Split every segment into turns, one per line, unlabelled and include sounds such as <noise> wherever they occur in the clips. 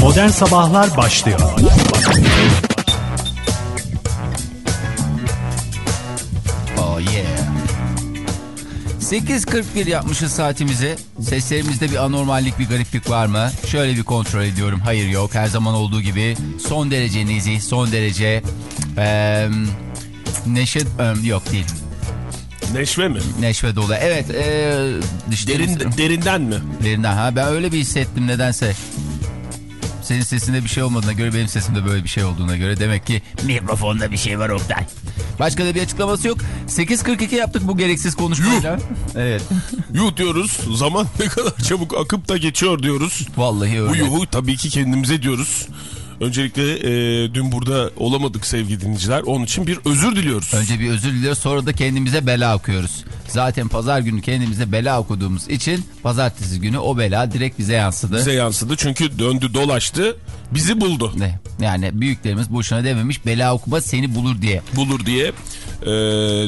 Modern Sabahlar başlıyor.
Oh yeah. 8.41 yapmışız saatimizi. Seslerimizde bir anormallik, bir gariplik var mı? Şöyle bir kontrol ediyorum. Hayır yok. Her zaman olduğu gibi son derece nezih, son derece eee neşe em, yok değil.
Neşve mi?
Neşve dolu. Evet. dişlerimiz-
Derin, derinden mi?
Derinden ha ben öyle bir hissettim nedense. Senin sesinde bir şey olmadığına göre benim sesimde böyle bir şey olduğuna göre demek ki mikrofonda bir şey var Oktay. Başka da bir açıklaması yok. 8.42 yaptık bu gereksiz konuşmayla. Evet.
Yuh diyoruz. Zaman <laughs> ne kadar çabuk akıp da geçiyor diyoruz.
Vallahi
Bu
öyle.
yuhu tabii ki kendimize diyoruz. Öncelikle e, dün burada olamadık sevgili dinleyiciler. Onun için bir özür diliyoruz.
Önce bir özür diliyoruz sonra da kendimize bela okuyoruz. Zaten pazar günü kendimize bela okuduğumuz için pazartesi günü o bela direkt bize yansıdı.
Bize yansıdı çünkü döndü dolaştı bizi buldu.
Ne? Yani büyüklerimiz boşuna dememiş bela okuma seni bulur diye.
Bulur diye. E,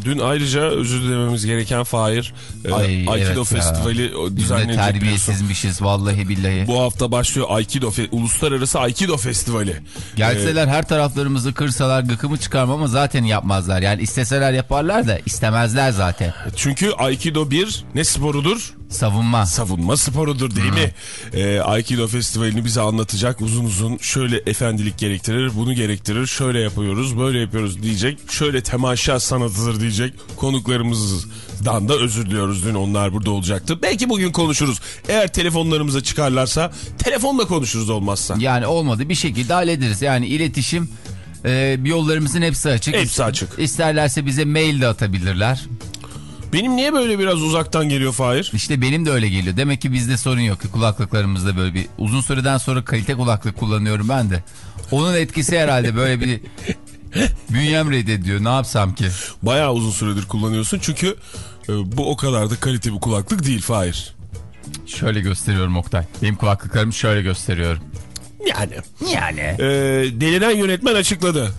dün ayrıca özür dilememiz gereken Fahir. E,
Ay,
Aikido
evet ya.
Festivali
de
düzenlenecek
terbiyesizmişiz vallahi billahi.
Bu hafta başlıyor Aikido Uluslararası Aikido Festivali.
Gelseler her taraflarımızı kırsalar gıkımı çıkarma ama zaten yapmazlar. Yani isteseler yaparlar da istemezler zaten.
Çünkü Aikido bir ne sporudur?
Savunma.
Savunma sporudur değil mi? Ee, Aikido Festivali'ni bize anlatacak uzun uzun şöyle efendilik gerektirir, bunu gerektirir, şöyle yapıyoruz, böyle yapıyoruz diyecek. Şöyle temaşa sanatıdır diyecek konuklarımızdan da özür diliyoruz. Dün onlar burada olacaktı. Belki bugün konuşuruz. Eğer telefonlarımıza çıkarlarsa telefonla konuşuruz olmazsa.
Yani olmadı bir şekilde hallederiz. Yani iletişim e, yollarımızın hepsi açık.
Hepsi açık.
İsterlerse bize mail de atabilirler.
Benim niye böyle biraz uzaktan geliyor Fahir?
İşte benim de öyle geliyor. Demek ki bizde sorun yok. Kulaklıklarımızda böyle bir uzun süreden sonra kalite kulaklık kullanıyorum ben de. Onun etkisi herhalde böyle bir <laughs> bünyem reddediyor. Ne yapsam ki?
Bayağı uzun süredir kullanıyorsun çünkü e, bu o kadar da kalite bir kulaklık değil Fahir.
Şöyle gösteriyorum Oktay. Benim kulaklıklarımı şöyle gösteriyorum.
Yani.
Yani.
Ee, deliren yönetmen açıkladı.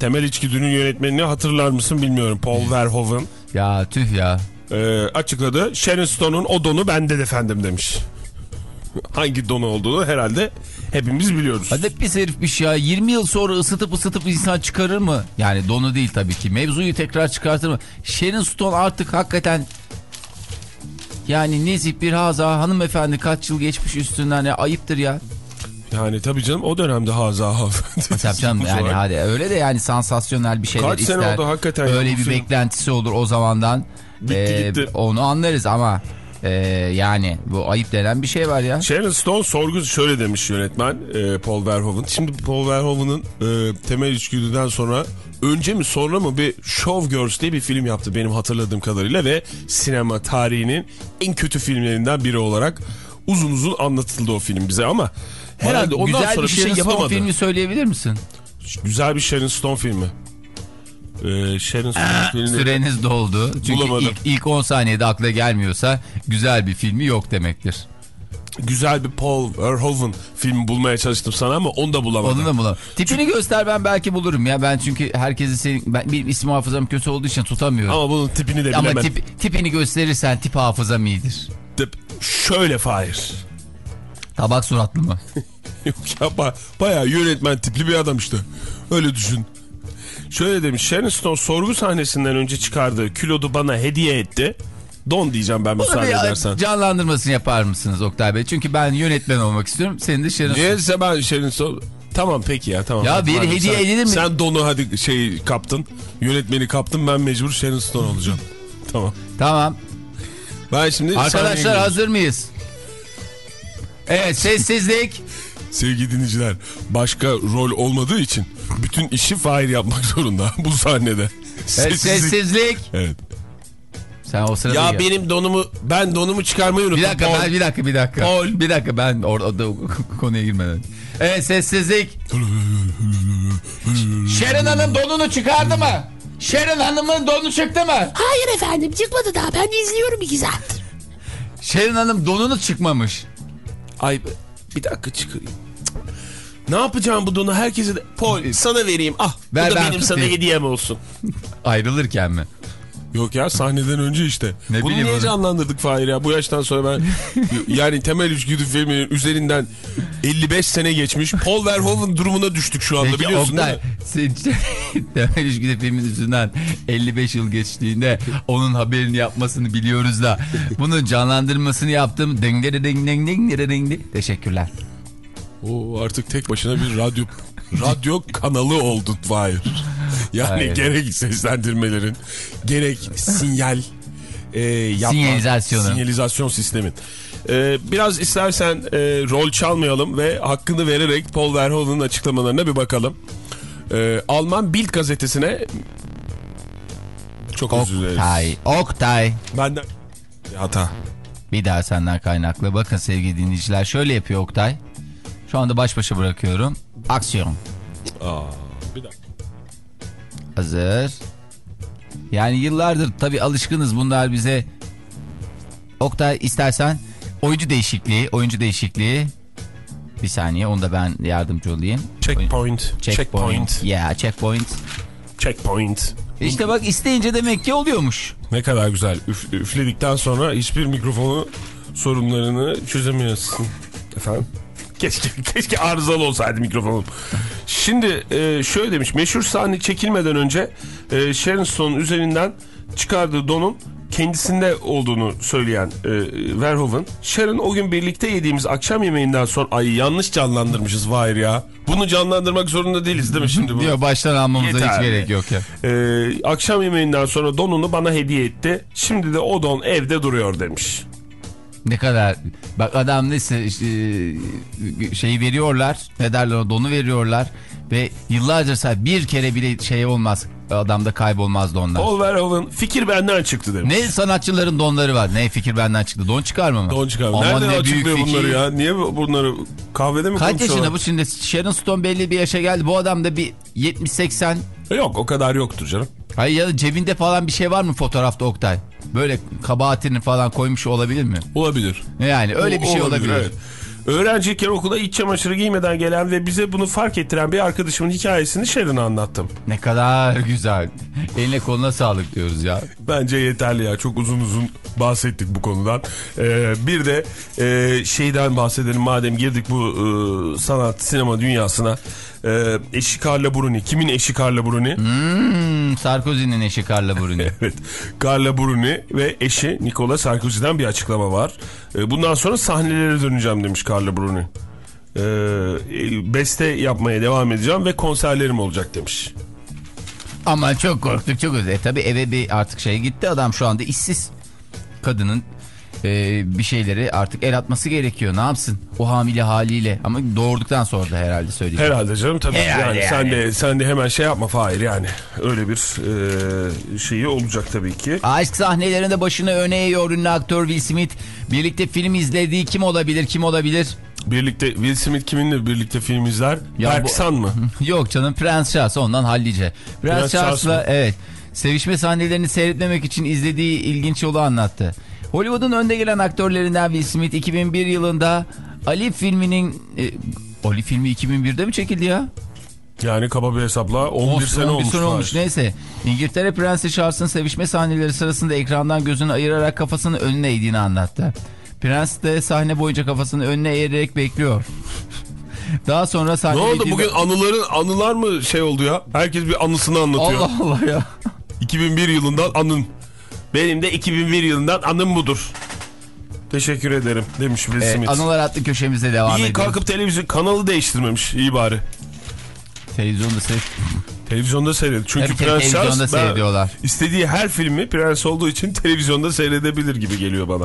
Temel İçgüdü'nün yönetmenini hatırlar mısın bilmiyorum. Paul <laughs> Verhoeven
Ya tüh ya.
ee, açıkladı. Sharon Stone'un o donu bende efendim demiş. Hangi donu olduğunu herhalde hepimiz biliyoruz.
Hadi pis herifmiş ya. 20 yıl sonra ısıtıp ısıtıp insan çıkarır mı? Yani donu değil tabii ki. Mevzuyu tekrar çıkartır mı? Sharon Stone artık hakikaten yani nezih bir haza hanımefendi kaç yıl geçmiş üstünden ya ayıptır ya.
Yani tabii canım o dönemde haza
Tabii canım yani hadi öyle de yani sansasyonel bir şeyler
Kaç sene
ister.
oldu hakikaten
Öyle bir
film?
beklentisi olur o zamandan.
Bitti gitti.
Onu anlarız ama e, yani bu ayıp denen bir şey var ya.
Sharon Stone sorgu şöyle demiş yönetmen e, Paul Verhoeven. Şimdi Paul Verhoeven'ın e, temel içgüdüden sonra önce mi sonra mı bir Showgirls diye bir film yaptı benim hatırladığım kadarıyla ve sinema tarihinin en kötü filmlerinden biri olarak uzun uzun anlatıldı o film bize ama herhalde ondan
güzel
sonra
bir
bir şey
Sharon Stone
yapamadı.
filmi söyleyebilir misin?
Güzel bir Sharon Stone filmi. Ee, Sharon Stone filmi.
Süreniz doldu. Çünkü
Bulamadım.
ilk, ilk 10 saniyede akla gelmiyorsa güzel bir filmi yok demektir.
Güzel bir Paul Verhoeven filmi bulmaya çalıştım sana ama onu da bulamadım.
Onu da bulamam. Tipini göster ben belki bulurum ya. Ben çünkü herkesi senin, ben, benim isim hafızam kötü olduğu için tutamıyorum. Ama,
Ama bunun tipini de bilemem.
tip, tipini gösterirsen tip hafızam iyidir.
Tip şöyle Fahir.
Tabak suratlı mı? <laughs>
Yok ya ba bayağı yönetmen tipli bir adam işte. Öyle düşün. Şöyle demiş Sharon Stone sorgu sahnesinden önce çıkardığı kilodu bana hediye etti. Don diyeceğim ben müsaade edersen.
canlandırmasını yapar mısınız Oktay Bey? Çünkü ben yönetmen olmak istiyorum. Senin de Sharon Stone.
Niyeyse ben Sharon Stone... Tamam peki ya tamam.
Ya bir hediye
sen-
edilir mi?
Sen donu hadi şey kaptın. Yönetmeni kaptın ben mecbur Sharon Stone olacağım. tamam.
Tamam.
Ben şimdi
Arkadaşlar hazır mıyız? Evet sessizlik.
Sevgili dinleyiciler başka rol olmadığı için bütün işi Fahir yapmak zorunda <laughs> bu sahnede.
Evet,
Sessizlik.
sessizlik.
Evet.
Sen o sırada
Ya benim donumu ben donumu çıkarmayı unuttum.
Bir dakika ben bir dakika bir dakika.
Paul.
Bir dakika ben orada <laughs> konuya girmeden. Evet sessizlik. Şerin Hanım donunu çıkardı mı? Şerin Hanım'ın donu çıktı mı?
Hayır efendim çıkmadı daha ben izliyorum iki saattir.
Şerin Hanım donunu çıkmamış.
Ay bir dakika çıkarayım. Ne yapacağım bu donu herkese de... Paul sana vereyim ah.
Ver,
bu da
ben
benim sana hediyem olsun. <laughs>
Ayrılırken mi?
Yok ya sahneden önce işte.
Ne
Bunu niye canlandırdık Fahir ya? Bu yaştan sonra ben <laughs> yani temel içgüdü filminin üzerinden 55 sene geçmiş. Paul Verhoeven durumuna düştük şu anda
Peki
biliyorsun
Oktay,
değil mi?
sen <laughs> Temel İlişki'de filmin üstünden 55 yıl geçtiğinde onun haberini yapmasını biliyoruz da bunun canlandırmasını yaptım. Ding ding ding ding ding ding ding. Teşekkürler.
O artık tek başına bir radyo radyo kanalı oldu Fahir. Yani
Hayır.
gerek seslendirmelerin gerek sinyal e, yapma,
Sinyalizasyonu.
sinyalizasyon sistemin. E, biraz istersen e, rol çalmayalım ve hakkını vererek Paul Verhoeven'ın açıklamalarına bir bakalım. E, Alman Bild gazetesine çok özür dileriz.
Oktay.
Benden Bir hata.
Bir daha senden kaynaklı. Bakın sevgili dinleyiciler şöyle yapıyor Oktay. Şu anda baş başa bırakıyorum. Aksiyon.
Aa.
Hazır. Yani yıllardır tabii alışkınız bunlar bize. Oktay istersen oyuncu değişikliği, oyuncu değişikliği. Bir saniye onu da ben yardımcı olayım.
Checkpoint.
Checkpoint. Yeah, checkpoint.
Checkpoint.
İşte bak isteyince demek ki oluyormuş.
Ne kadar güzel. Üf, üfledikten sonra hiçbir mikrofonu sorunlarını çözemiyorsun. Efendim? Keşke, keşke arızalı olsaydı mikrofonum. Şimdi e, şöyle demiş. Meşhur sahne çekilmeden önce e, Sharon Stone'un üzerinden çıkardığı donun kendisinde olduğunu söyleyen e, Verhoeven. Sharon o gün birlikte yediğimiz akşam yemeğinden sonra ay yanlış canlandırmışız Vahir ya. Bunu canlandırmak zorunda değiliz değil mi şimdi bu?
Diyor <laughs> baştan almamıza
Yeter
hiç gerek yok ya.
Ee, akşam yemeğinden sonra donunu bana hediye etti. Şimdi de o don evde duruyor demiş.
Ne kadar bak adam neyse işte, şeyi veriyorlar ne derler donu veriyorlar ve yıllarca say bir kere bile şey olmaz adamda kaybolmaz donlar.
Paul Verhoeven fikir benden çıktı demiş.
Ne sanatçıların donları var ne fikir benden çıktı don çıkarma mı?
Don çıkar.
Aman
Nereden
ne
açıklıyor
fikir.
bunları ya? Niye bu- bunları kahvede mi
Kaç yaşında bu şimdi Sharon Stone belli bir yaşa geldi bu adam da bir 70-80
Yok o kadar yoktur canım.
Hayır ya da cebinde falan bir şey var mı fotoğrafta Oktay? Böyle kabahatini falan koymuş olabilir mi?
Olabilir.
Yani öyle bir
O-
şey olabilir.
evet. Öğrenciyken okula iç çamaşırı giymeden gelen ve bize bunu fark ettiren bir arkadaşımın hikayesini Sharon'a anlattım.
Ne kadar güzel. Eline koluna sağlık diyoruz ya.
Bence yeterli ya. Çok uzun uzun bahsettik bu konudan. Ee, bir de e, şeyden bahsedelim madem girdik bu e, sanat sinema dünyasına. E, eşi Carla Bruni. Kimin eşi Carla Bruni?
Hmm, Sarkozy'nin eşi Carla Bruni. <laughs>
Evet. Carla Bruni ve eşi Nicola Sarkozy'den bir açıklama var. E, bundan sonra sahnelere döneceğim demiş Carla Bruni. E, e, beste yapmaya devam edeceğim ve konserlerim olacak demiş.
Ama çok korktuk çok özür. E tabi eve bir artık şey gitti adam şu anda işsiz. Kadının e, bir şeyleri artık el atması gerekiyor. Ne yapsın? O hamile haliyle. Ama doğurduktan sonra da herhalde söyleyeceğim.
Herhalde canım tabii.
Herhalde
yani, Sen
yani.
de sen de hemen şey yapma Fahir yani. Öyle bir e, şeyi olacak tabii ki.
Aşk sahnelerinde başını öne eğiyor ünlü aktör Will Smith. Birlikte film izlediği kim olabilir kim olabilir?
Birlikte Will Smith kiminle birlikte film izler?
Ya
Berk
bu-
San mı? <laughs>
Yok canım Prens Charles ondan hallice. Prens,
Prens Charles
Charles'la
mı?
evet sevişme sahnelerini seyretmemek için izlediği ilginç yolu anlattı. Hollywood'un önde gelen aktörlerinden Will Smith 2001 yılında Ali filminin... E, Ali filmi 2001'de mi çekildi ya?
Yani kaba bir hesapla 11
Olsun,
sene
11
olmuş.
sene olmuş. Neyse. İngiltere Prensi Charles'ın sevişme sahneleri sırasında ekrandan gözünü ayırarak kafasını önüne eğdiğini anlattı. Prens de sahne boyunca kafasını önüne eğerek bekliyor. Daha sonra
Ne
sahne
oldu bugün anıların anılar mı şey oldu ya? Herkes bir anısını anlatıyor.
Allah Allah ya.
2001 yılından anın. Benim de 2001 yılından anım budur. Teşekkür ederim demiş Will Smith.
Anılar adlı köşemize devam
İyi
ediyoruz.
kalkıp televizyon kanalı değiştirmemiş. iyi bari.
Televizyonda seyret.
Televizyonda seyred. Çünkü
Tabii
Prens
televizyonda
Charles ben-
seyrediyorlar.
istediği her filmi prens olduğu için televizyonda seyredebilir gibi geliyor bana.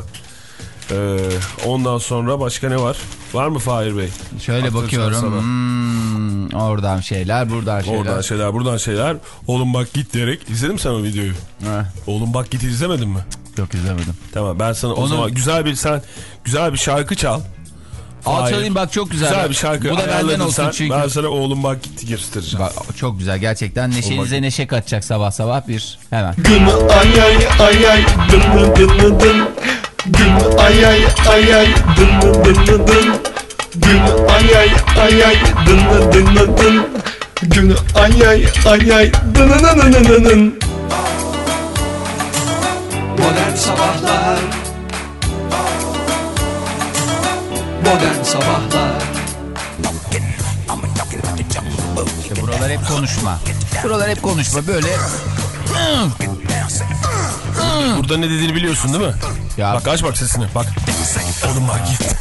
Ee, ondan sonra başka ne var? Var mı Fahir Bey?
Şöyle
Aklınıza
bakıyorum.
sana.
Hmm, oradan şeyler, buradan şeyler.
Oradan şeyler, buradan şeyler. Oğlum bak git diyerek. İzledin mi sen o videoyu?
Heh,
Oğlum bak git izlemedin mi?
Yok izlemedim.
Tamam ben sana o
Onu-
zaman güzel bir sen güzel bir şarkı çal.
Al çalayım bak çok güzel.
Güzel bir şarkı
Bu da benden olsun
sen.
çünkü.
Ben sana oğlum bak gitti göstereceğim.
Bak, çok güzel gerçekten neşenize neşe katacak sabah sabah bir hemen.
Gün ay ay ay ay dın dın dın dın ay ay ay ay. Dın dın dın dın. Gün ay ay ay ay. Dın dın dın dın Gün ay ay ay ay. Dın dın dın dın dın
Sabahlar. Modern Sabahlar.
İşte buralar hep konuşma. Buralar hep konuşma. Böyle.
Burada ne dediğini biliyorsun değil mi?
Ya
Bak aç bak sesini bak. Oğlum bak git.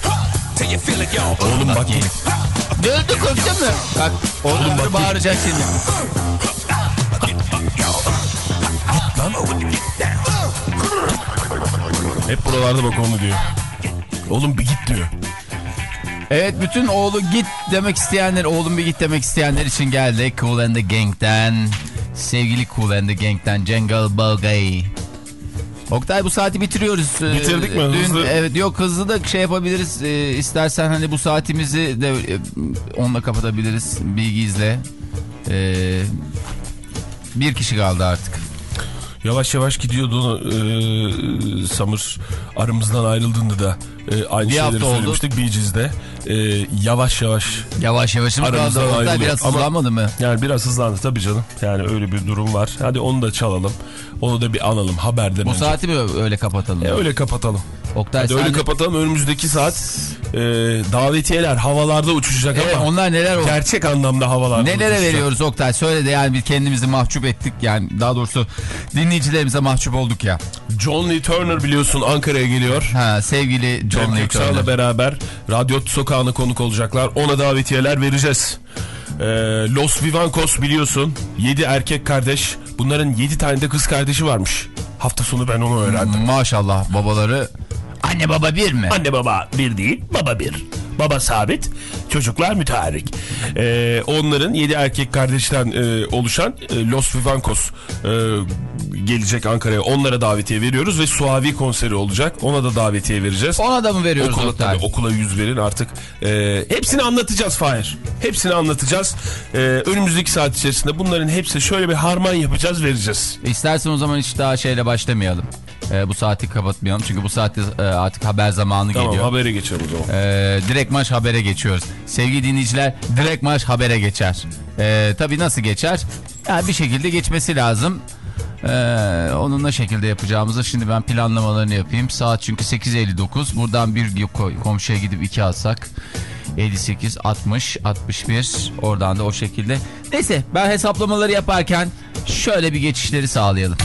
Oğlum bak git.
Döndü korktun mu? Bak oğlum bak bağıracak şimdi.
Hep buralarda bak onu diyor. Oğlum bir git diyor.
Evet bütün oğlu git demek isteyenler, oğlum bir git demek isteyenler için geldi. Cool and the Gang'den. Sevgili Cool and the Gang'den Jungle Bogey. Oktay bu saati bitiriyoruz. Ee,
Bitirdik mi?
Dün,
Hızlı.
Evet yok hızlı da şey yapabiliriz. Ee, istersen hani bu saatimizi de e, onunla kapatabiliriz. Bilgizle. Ee, bir kişi kaldı artık.
Yavaş yavaş gidiyordu e, Samur aramızdan ayrıldığında da e, aynı
Bir
şeyleri söylemiştik Bee Gees'de. E, yavaş yavaş
Yavaş yavaş mı kaldı?
Aramızdan
Oktay
ayrılıyor.
biraz hızlanmadı mı?
yani biraz hızlandı tabii canım. Yani öyle bir durum var. Hadi onu da çalalım. Onu da bir analım haberden
Bu
önce.
saati mi öyle kapatalım?
E, öyle kapatalım.
Oktay
Hadi öyle
de-
kapatalım. Önümüzdeki saat e, davetiyeler havalarda uçuşacak
Evet,
ama
onlar neler oldu?
gerçek anlamda havalarda
Nelere
uçuşacak.
veriyoruz Oktay? Söyle de yani bir kendimizi mahcup ettik. Yani daha doğrusu dinleyicilerimize mahcup olduk ya.
John Lee Turner biliyorsun Ankara'ya geliyor.
Ha sevgili John
Cem
Lee Turner.
beraber Radyo Sokağı'na konuk olacaklar. Ona davetiyeler vereceğiz. Ee, Los Vivancos biliyorsun. 7 erkek kardeş. Bunların 7 tane de kız kardeşi varmış. Hafta sonu ben onu öğrendim.
Maşallah babaları. Anne baba bir mi?
Anne baba bir değil, baba bir. Baba sabit, çocuklar müteharrik. Ee, onların 7 erkek kardeşten e, oluşan e, Los Vivancos e, gelecek Ankara'ya. Onlara davetiye veriyoruz ve Suavi konseri olacak. Ona da davetiye vereceğiz.
Ona da mı veriyoruz
Okula, tabii, okula yüz verin artık. Ee, hepsini anlatacağız Fahir. Hepsini anlatacağız. Ee, önümüzdeki saat içerisinde bunların hepsi şöyle bir harman yapacağız vereceğiz.
İstersen o zaman hiç daha şeyle başlamayalım. Ee, bu saati kapatmayalım. Çünkü bu saatte e, artık haber zamanı
Tamam
geliyor.
habere geçelim o zaman.
Ee, direkt maç habere geçiyoruz. Sevgili dinleyiciler direkt maç habere geçer. Ee, tabii nasıl geçer? Yani bir şekilde geçmesi lazım. Ee, onun ne şekilde yapacağımızı şimdi ben planlamalarını yapayım. Saat çünkü 8.59. Buradan bir ko- komşuya gidip 2 alsak. 58, 60, 61. Oradan da o şekilde. Neyse ben hesaplamaları yaparken şöyle bir geçişleri sağlayalım.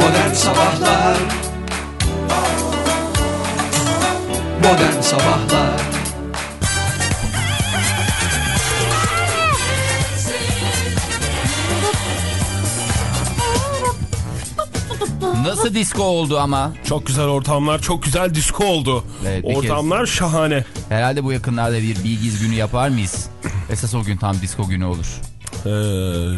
Modern Sabahlar Modern Sabahlar
Nasıl disco oldu ama?
Çok güzel ortamlar, çok güzel disko oldu.
Evet, bir
Ortamlar şahane.
Herhalde bu yakınlarda bir bilgiz günü yapar mıyız? Esas o gün tam disco günü olur.
Ee,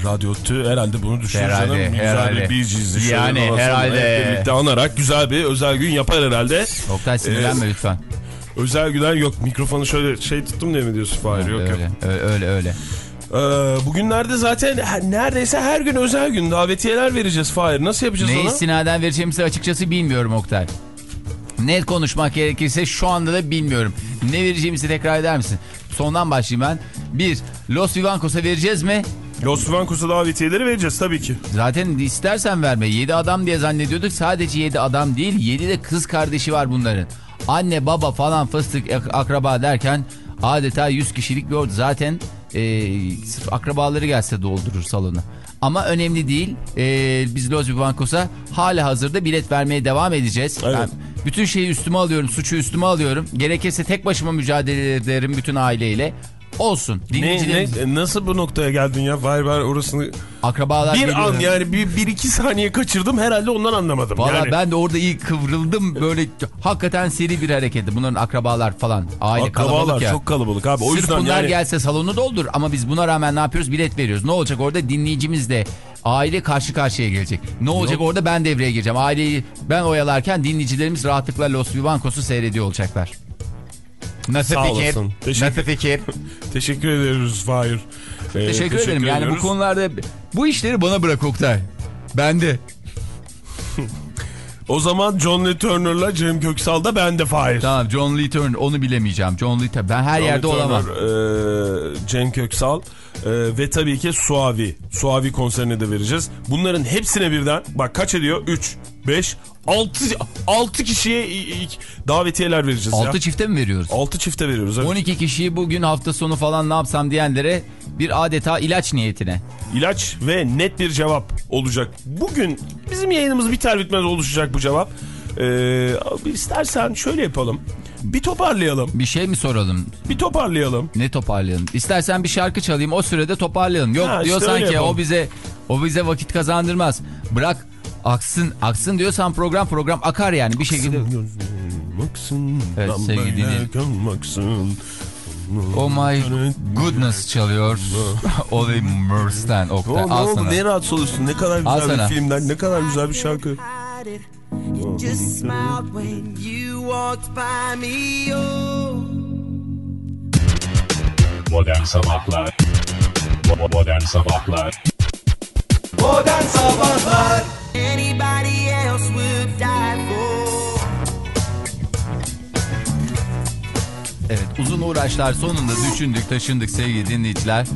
Radyo Tü herhalde bunu düşünür
Herhalde,
canım. Güzel
herhalde.
bir şöyle
Yani herhalde.
birlikte anarak güzel bir özel gün yapar herhalde.
Oktay sinirlenme
Ee,
lütfen.
Özel günler yok. Mikrofonu şöyle şey tuttum diye mi diyorsun Fahir? Yok yok.
öyle, öyle öyle öyle.
Ee, bugünlerde zaten neredeyse her gün özel gün davetiyeler vereceğiz Fahir. Nasıl yapacağız
Ne
onu?
istinaden vereceğimizi açıkçası bilmiyorum Oktay. Net konuşmak gerekirse şu anda da bilmiyorum. Ne vereceğimizi tekrar eder misin? Sondan başlayayım ben. Bir, Los Vivancos'a vereceğiz mi?
Los Vivancos'a davetiyeleri vereceğiz tabii ki.
Zaten istersen verme. 7 adam diye zannediyorduk. Sadece 7 adam değil 7 de kız kardeşi var bunların. Anne baba falan fıstık ak- akraba derken adeta 100 kişilik bir ordu. Zaten e, sırf akrabaları gelse doldurur salonu. Ama önemli değil. E, biz Los Vivancos'a hala hazırda bilet vermeye devam edeceğiz.
Evet.
Ben bütün şeyi üstüme alıyorum. Suçu üstüme alıyorum. Gerekirse tek başıma mücadele ederim bütün aileyle. Olsun.
Ne,
Dinleyicilerimiz,
ne, nasıl bu noktaya geldin ya? Fahir ben orasını
akrabalar
bir
geliyor.
an yani bir, bir iki saniye kaçırdım herhalde ondan anlamadım.
Valla
yani,
ben de orada iyi kıvrıldım böyle hakikaten seri bir hareketti. Bunların akrabalar falan aile kalabalık
Akrabalar
ya.
çok kalabalık abi. O
Sırf
yüzden
bunlar
yani
gelse salonu doldur ama biz buna rağmen ne yapıyoruz bilet veriyoruz. Ne olacak orada dinleyicimiz de aile karşı karşıya gelecek. Ne olacak orada ben devreye gireceğim. Aileyi ben oyalarken dinleyicilerimiz rahatlıkla Los Vivancos'u seyrediyor olacaklar. Nasıl
Sağ
fikir?
olasın. Teşekkür-
Nasıl fikir? <laughs>
teşekkür ederiz Fahir. Ee,
Teşekkür, ederim. Yani bu konularda bu işleri bana bırak Oktay. Bende.
O zaman John Lee Turner'la Cem Köksal da bende Fahir.
Tamam John Lee Turner onu bilemeyeceğim. John Lee. Ben her
John
yerde
Lee
olamam.
Turner, e, Cem Köksal Ee, ve tabii ki Suavi. Suavi konserine de vereceğiz. Bunların hepsine birden bak kaç ediyor? 3, 5, 6, 6 kişiye davetiyeler vereceğiz
6
ya.
çifte mi veriyoruz?
6 çifte veriyoruz. Evet.
12 kişiyi bugün hafta sonu falan ne yapsam diyenlere bir adeta ilaç niyetine.
İlaç ve net bir cevap olacak. Bugün bizim yayınımız biter bitmez oluşacak bu cevap. Ee, istersen şöyle yapalım. Bir toparlayalım.
Bir şey mi soralım?
Bir toparlayalım.
Ne toparlayalım? İstersen bir şarkı çalayım o sürede toparlayalım. Yok
Ha, işte
diyorsan
öyle
ki
yapalım.
o bize o bize vakit kazandırmaz. Bırak aksın aksın diyorsan program program akar yani bir şekilde.
Maksın,
Evet, sevgili dinleyici.
Maksın.
Oh my goodness çalıyor. Olly Mursten
Ne
Oktay.
oldu, ne
Al sana.
Neye rahatsız oluyorsun? Ne kadar
Al
güzel
sana.
bir filmden, ne kadar güzel bir şarkı.
You just smiled when you walked by me. Oh.
Modern Sabahlar Modern Sabahlar
Modern Sabahlar
Anybody else would die for.
Evet uzun uğraşlar sonunda düşündük taşındık sevgili dinleyiciler.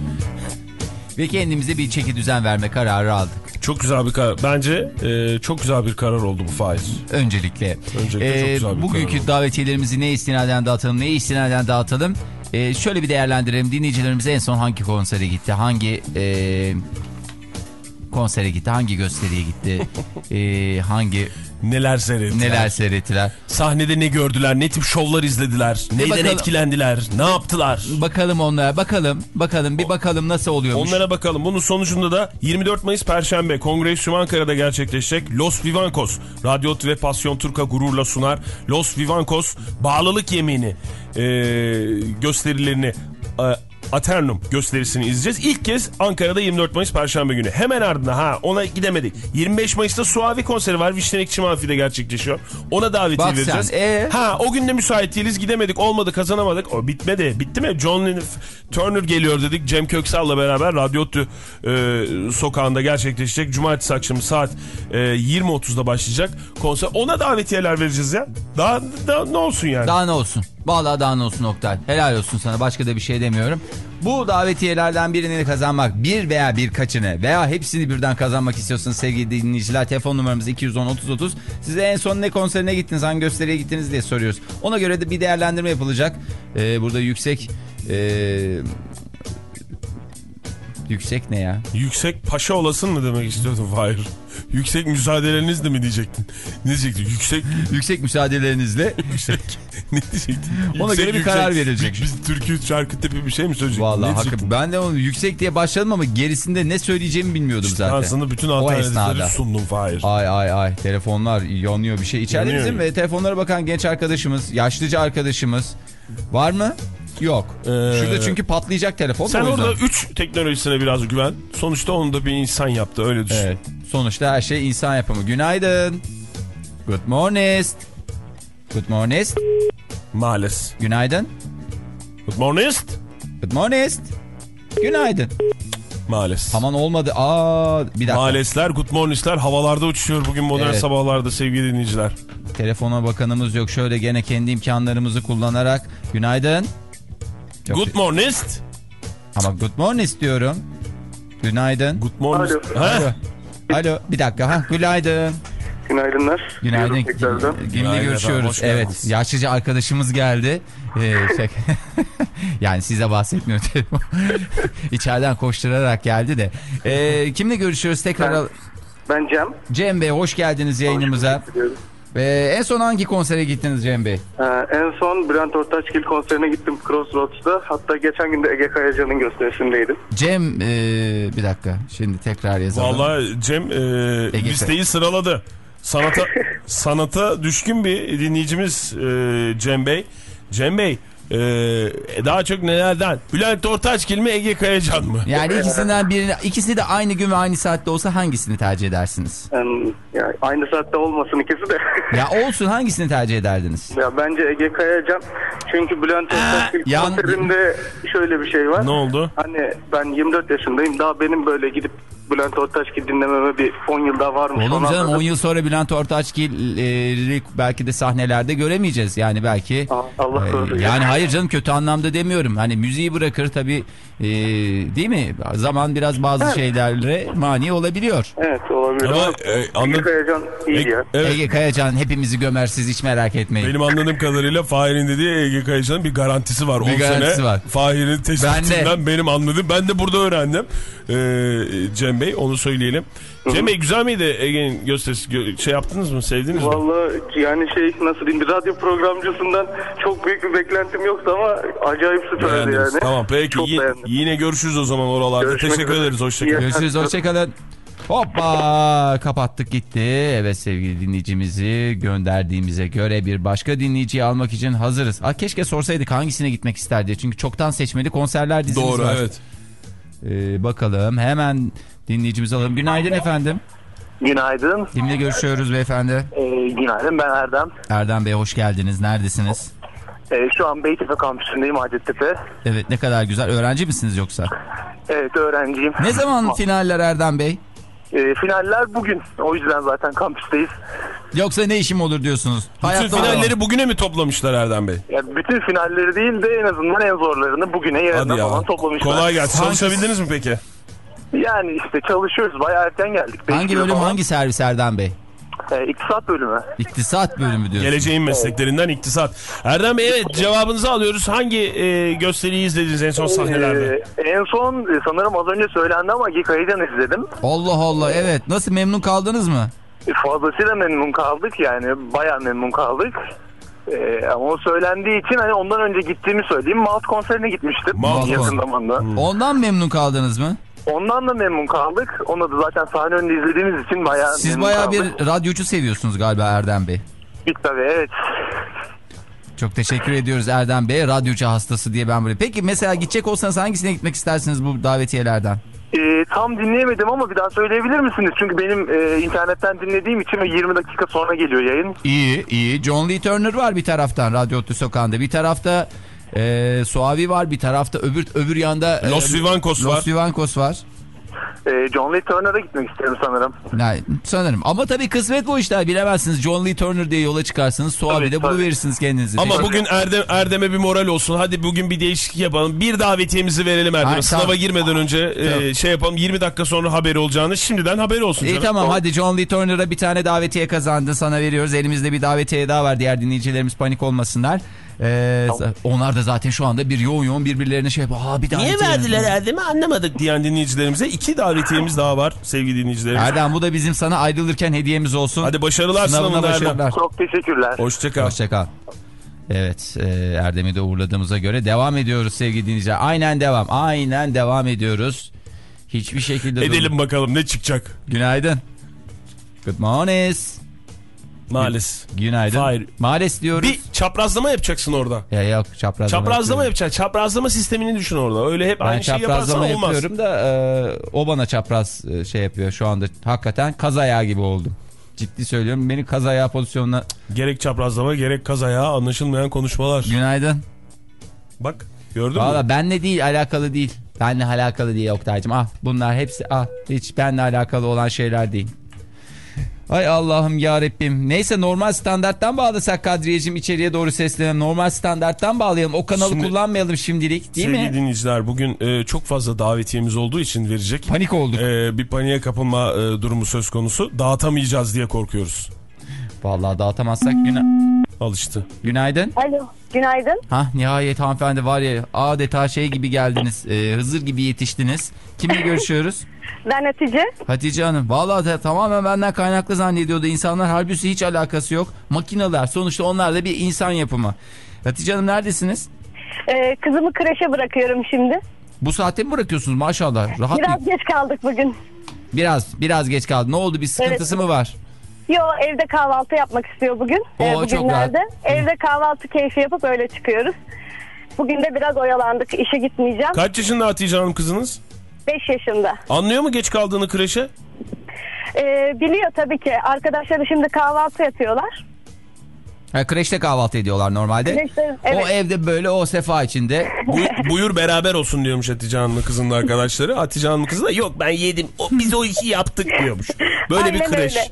Ve kendimize bir çeki düzen verme kararı aldık.
Çok güzel bir karar. Bence e, çok güzel bir karar oldu bu faiz.
Öncelikle.
Öncelikle çok
Ee,
güzel bir karar
bugünkü
oldu.
davetiyelerimizi ne istinaden dağıtalım ne istinaden dağıtalım. Ee, şöyle bir değerlendirelim. Dinleyicilerimiz en son hangi konsere gitti? Hangi e, konsere gitti? Hangi gösteriye gitti? <laughs> e, hangi
Neler seyrettiler.
neler seyrettiler?
Sahnede ne gördüler, ne tip şovlar izlediler, neyden
bakalım.
etkilendiler, ne yaptılar.
Bakalım onlara bakalım. Bakalım bir bakalım nasıl oluyormuş.
Onlara bakalım. Bunun sonucunda da 24 Mayıs Perşembe Kongresyum Ankara'da gerçekleşecek. Los Vivancos, Radyo ve Pasyon Turka gururla sunar. Los Vivancos bağlılık yemini e, gösterilerini e, Aternum gösterisini izleyeceğiz. İlk kez Ankara'da 24 Mayıs Perşembe günü. Hemen ardına ha ona gidemedik. 25 Mayıs'ta Suavi konseri var. Vişnelik Çimafi'de gerçekleşiyor. Ona davetiye
Bak sen,
vereceğiz.
ee?
Ha o gün de müsait değiliz gidemedik olmadı kazanamadık. O bitmedi. Bitti mi? John Lennon Turner geliyor dedik. Cem Köksal'la beraber Radyo Tü e, sokağında gerçekleşecek. Cumartesi akşamı saat e, 20.30'da başlayacak konser. Ona davetiyeler vereceğiz ya. Daha, daha ne olsun yani?
Daha ne olsun? Vallahi daha ne olsun Oktay. Helal olsun sana. Başka da bir şey demiyorum. Bu davetiyelerden birini kazanmak, bir veya birkaçını veya hepsini birden kazanmak istiyorsanız sevgili dinleyiciler telefon numaramız 210 30 30. Size en son ne konserine gittiniz, hangi gösteriye gittiniz diye soruyoruz. Ona göre de bir değerlendirme yapılacak. Ee, burada yüksek... ee, yüksek ne ya?
Yüksek paşa olasın mı demek istiyordun Fahir? Yüksek müsaadeleriniz de mi diyecektin? Ne diyecektin? Yüksek...
Yüksek müsaadelerinizle
yüksek <laughs> ne diyecektin?
Ona göre bir karar verilecek.
Biz, biz türkü şarkı tipi bir şey mi söyleyecektin? Diyecektin?
Ben de onu yüksek diye başladım ama gerisinde ne söyleyeceğimi bilmiyordum
Ben
zaten.
sana bütün alternatifleri sundum Fahir.
Ay ay ay telefonlar yanıyor bir şey. İçeride
Yanıyor.
bizim ve telefonlara bakan genç arkadaşımız, yaşlıca arkadaşımız var mı? Yok.
Ee,
Şurada çünkü patlayacak telefon.
Sen orada 3 teknolojisine biraz güven. Sonuçta onu da bir insan yaptı öyle düşün.
Evet. Sonuçta her şey insan yapımı. Günaydın. Good morning. Good morning.
Maalesef.
Günaydın.
Good morning.
Good morning. Günaydın.
Maalesef.
Aman olmadı. Aa bir dakika.
Maalesefler, good morning'ler havalarda uçuşuyor bugün modern
Evet.
sabahlarda sevgili dinleyiciler.
Telefona bakanımız yok. Şöyle gene kendi imkanlarımızı kullanarak. Günaydın. Yok,
Good morning.
Ama good morning istiyorum. Günaydın.
Good morning. Ha?
Alo. Alo bir dakika ha günaydın.
Günaydınlar.
Günaydın.
Diyorum
Günaydın
görüşüyoruz?
hoş
Evet yaşlıca arkadaşımız geldi. Ee, şey- <laughs> yani size bahsetmiyor telefon. <laughs> İçeriden koşturarak geldi de. Ee, kimle görüşüyoruz tekrar? al-
Ben Cem.
Cem Bey hoş geldiniz yayınımıza.
Biliyorum.
Ee, en son hangi konsere gittiniz Cem Bey?
Ee, en son Bülent Ortaçgil konserine gittim Crossroads'ta. Hatta geçen gün de Ege Kayacan'ın gösterisindeydim.
Cem ee, bir dakika şimdi tekrar yazalım.
Vallahi Cem e,
Ege
listeyi sıraladı. Sanata <laughs> sanata düşkün bir dinleyicimiz e, Cem Bey. Cem Bey e, daha çok nelerden? Bülent Ortaçgil mi Ege Kayacan mı?
Yani ikisinden birini, ikisi de aynı gün ve aynı saatte olsa hangisini tercih edersiniz?
Yani, yani aynı saatte olmasın ikisi de.
Ya olsun hangisini tercih ederdiniz?
ya bence Ege Kayacan. Çünkü Bülent Ortaçgil
yan-
konserinde şöyle bir şey var.
Ne oldu?
Hani ben 24 yaşındayım. Daha benim böyle gidip Bülent Ortaçgil dinlememe bir 10 yıl daha varmış. Onu
canım 10
anladım.
yıl sonra Bülent Ortaçgil'i belki de sahnelerde göremeyeceğiz. Yani belki
Allah
e,
korusun.
yani hayır canım kötü anlamda demiyorum. Hani müziği bırakır tabii e, değil mi? Zaman biraz bazı şeylerle mani olabiliyor.
Evet olabilir
Ama,
ama,
e, anladım.
Kayacan iyi ya.
Evet.
Ege Kayacan hepimizi gömer siz hiç merak etmeyin.
Benim anladığım kadarıyla Fahir'in dediği Ege Kayacan'ın bir garantisi var.
Bir
10
garantisi
sene
var.
Fahir'in tespitinden benim anladığım. Ben de burada öğrendim. Ee, Cem Bey onu söyleyelim. Cem Bey güzel miydi Ege'nin gösterisi? Gö- şey yaptınız mı? Sevdiniz mi?
Vallahi yani şey nasıl diyeyim bir radyo programcısından çok büyük bir beklentim yoktu ama acayip süperdi
Beğendiniz.
yani.
Tamam peki
Çok
yi-
beğendim.
yine görüşürüz o zaman oralarda.
Görüşmek
Teşekkür
üzere.
ederiz. Hoşçakalın.
Görüşürüz hoşçakalın. Hoppa kapattık gitti. Evet sevgili dinleyicimizi gönderdiğimize göre bir başka dinleyiciyi almak için hazırız. Aa, keşke sorsaydık hangisine gitmek ister diye. Çünkü çoktan seçmeli konserler dizimiz
Doğru
var.
evet.
Ee, bakalım hemen dinleyicimizi alalım. Günaydın efendim.
Günaydın.
Kimle görüşüyoruz beyefendi?
Ee, günaydın ben Erdem.
Erdem Bey hoş geldiniz. Neredesiniz?
Ee, şu an Beytepe kampüsündeyim Hacettepe.
Evet ne kadar güzel. Öğrenci misiniz yoksa?
Evet öğrenciyim.
Ne zaman <laughs> finaller Erdem Bey?
Ee, finaller bugün. O yüzden zaten kampüsteyiz.
Yoksa ne işim olur diyorsunuz?
Bütün
Hayatta
finalleri bugüne mi toplamışlar Erdem Bey?
Yani bütün finalleri değil de en azından en zorlarını bugüne yarına
Hadi ya.
falan toplamışlar.
Kolay gelsin. Çalışabildiniz mi peki?
Yani işte çalışıyoruz. Bayağı erken geldik. Beş
Hangi bölüm
falan.
hangi servis Erdem Bey?
Ee, iktisat bölümü.
İktisat bölümü diyorsunuz.
Geleceğin mesleklerinden iktisat. Erdem Bey evet cevabınızı alıyoruz. Hangi e, gösteriyi izlediniz en son sahnelerde?
Ee, en son e, sanırım az önce söylendi ama Agi Kayıcan izledim.
Allah Allah evet. Nasıl memnun kaldınız mı?
E, Fazlasıyla memnun kaldık yani. Bayağı memnun kaldık. Ee, ama o söylendiği için hani ondan önce gittiğimi söyleyeyim. Malt konserine gitmiştim
Malt
yakın
konser.
zamanda.
Ondan memnun kaldınız mı?
Ondan da memnun kaldık. Onu da zaten sahne önünde izlediğimiz için bayağı
Siz bayağı
kaldık.
bir radyocu seviyorsunuz galiba Erdem Bey.
Bir tabii evet.
Çok teşekkür ediyoruz Erdem Bey. Radyocu hastası diye ben böyle. Peki mesela gidecek olsanız hangisine gitmek istersiniz bu davetiyelerden?
Ee, tam dinleyemedim ama bir daha söyleyebilir misiniz? Çünkü benim e, internetten dinlediğim için ve 20 dakika sonra geliyor yayın.
İyi iyi. John Lee Turner var bir taraftan Radyo Otlu Sokağı'nda. Bir tarafta e, Suavi var. Bir tarafta öbür öbür yanda e,
Los Vivancos var.
Los Vivancos var.
Ee, John Lee Turner'a gitmek isterim sanırım.
Yani, sanırım. Ama tabii kısmet bu işler bilemezsiniz. John Lee Turner diye yola çıkarsınız. Suavi'de
Tabii, tabii.
buluverirsiniz kendinizi.
Ama bugün Erdem, Erdem'e bir moral olsun. Hadi bugün bir değişiklik yapalım. Bir davetiyemizi verelim Erdem'e. Sınava
tamam.
girmeden önce e,
Tamam.
şey yapalım. 20 dakika sonra haberi olacağını şimdiden haberi olsun
İyi
canım.
tamam hadi John Lee Turner'a bir tane davetiye kazandın sana veriyoruz. Elimizde bir davetiye daha var diğer dinleyicilerimiz panik olmasınlar. Ee, Onlar da zaten şu anda bir yoğun yoğun birbirlerine şey yapıyor. Aa, bir
Niye verdiler Erdem'e anlamadık diyen dinleyicilerimize. iki davetiyemiz daha var sevgili dinleyicilerimiz.
Erdem bu da bizim sana ayrılırken hediyemiz olsun.
Hadi başarılar
Sınavına
Erdem.
başarılar.
Çok teşekkürler.
Hoşçakal.
Hoşçakal. Evet e, Erdem'i de uğurladığımıza göre devam ediyoruz sevgili dinleyiciler. Aynen devam. Aynen devam ediyoruz. Hiçbir şekilde...
Edelim bakalım ne çıkacak.
Günaydın. Good morning.
Maalesef.
Günaydın.
Hayır.
Maalesef diyoruz.
Bir çaprazlama yapacaksın orada.
Ya yok çaprazlama.
Çaprazlama yapacaksın. Çaprazlama sistemini düşün orada. Öyle hep
Ben
aynı şeyi yaparsan
çaprazlama
olmaz.
yapıyorum da e, o bana çapraz e, şey yapıyor şu anda. Hakikaten kaz ayağı gibi oldum. Ciddi söylüyorum. Beni kaz ayağı pozisyonuna...
Gerek çaprazlama gerek kaz ayağı anlaşılmayan konuşmalar.
Günaydın.
Bak gördün mü?
Valla benle değil alakalı değil. Benle alakalı değil Oktay'cım. Ah bunlar hepsi ah hiç benle alakalı olan şeyler değil. Ay Allah'ım ya Rabbim. Neyse normal standarttan bağlasak Kadriyeciğim içeriye doğru seslenelim. Normal standarttan bağlayalım. O kanalı
Şimdi-
kullanmayalım şimdilik değil
Sevgili
mi?
dinleyiciler bugün e, çok fazla davetiyemiz olduğu için verecek.
Panik olduk.
E, bir paniğe kapılma e, durumu söz konusu. Dağıtamayacağız diye korkuyoruz.
Vallahi dağıtamazsak güna
Al işte.
günaydın.
Alo, günaydın.
Hah nihayet hanımefendi var ya adeta şey gibi geldiniz. e, Hızır gibi yetiştiniz. Kimle görüşüyoruz? <laughs>
Ben Hatice.
Hatice Hanım. Vallahi de, tamamen benden kaynaklı zannediyordu insanlar. Halbuki hiç alakası yok. Makineler sonuçta onlar da bir insan yapımı. Hatice Hanım neredesiniz?
Ee, kızımı kreşe bırakıyorum şimdi.
Bu saatte mi bırakıyorsunuz maşallah? Rahat
Biraz
bir-
geç kaldık bugün.
biraz biraz geç kaldı. Ne oldu bir sıkıntısı mı var?
Yo evde kahvaltı yapmak istiyor bugün. Ee,
Oo, çok
bugünlerde.
rahat.
Evde kahvaltı keyfi yapıp öyle çıkıyoruz. Bugün de biraz oyalandık. İşe gitmeyeceğim.
Kaç yaşında Hatice Hanım kızınız?
5 yaşında.
Anlıyor mu geç kaldığını kreşe?
Ee, biliyor tabii ki. Arkadaşları şimdi kahvaltı yapıyorlar.
Ha, kreşte kahvaltı ediyorlar normalde.
Kreşte, evet.
O evde böyle o sefa içinde.
Bu- buyur beraber olsun diyormuş Hatice Hanım'ın kızının arkadaşları. Hatice Hanım'ın kızı da yok ben yedim. O, biz o işi yaptık diyormuş. Böyle bir
Aynen
kreş.
öyle.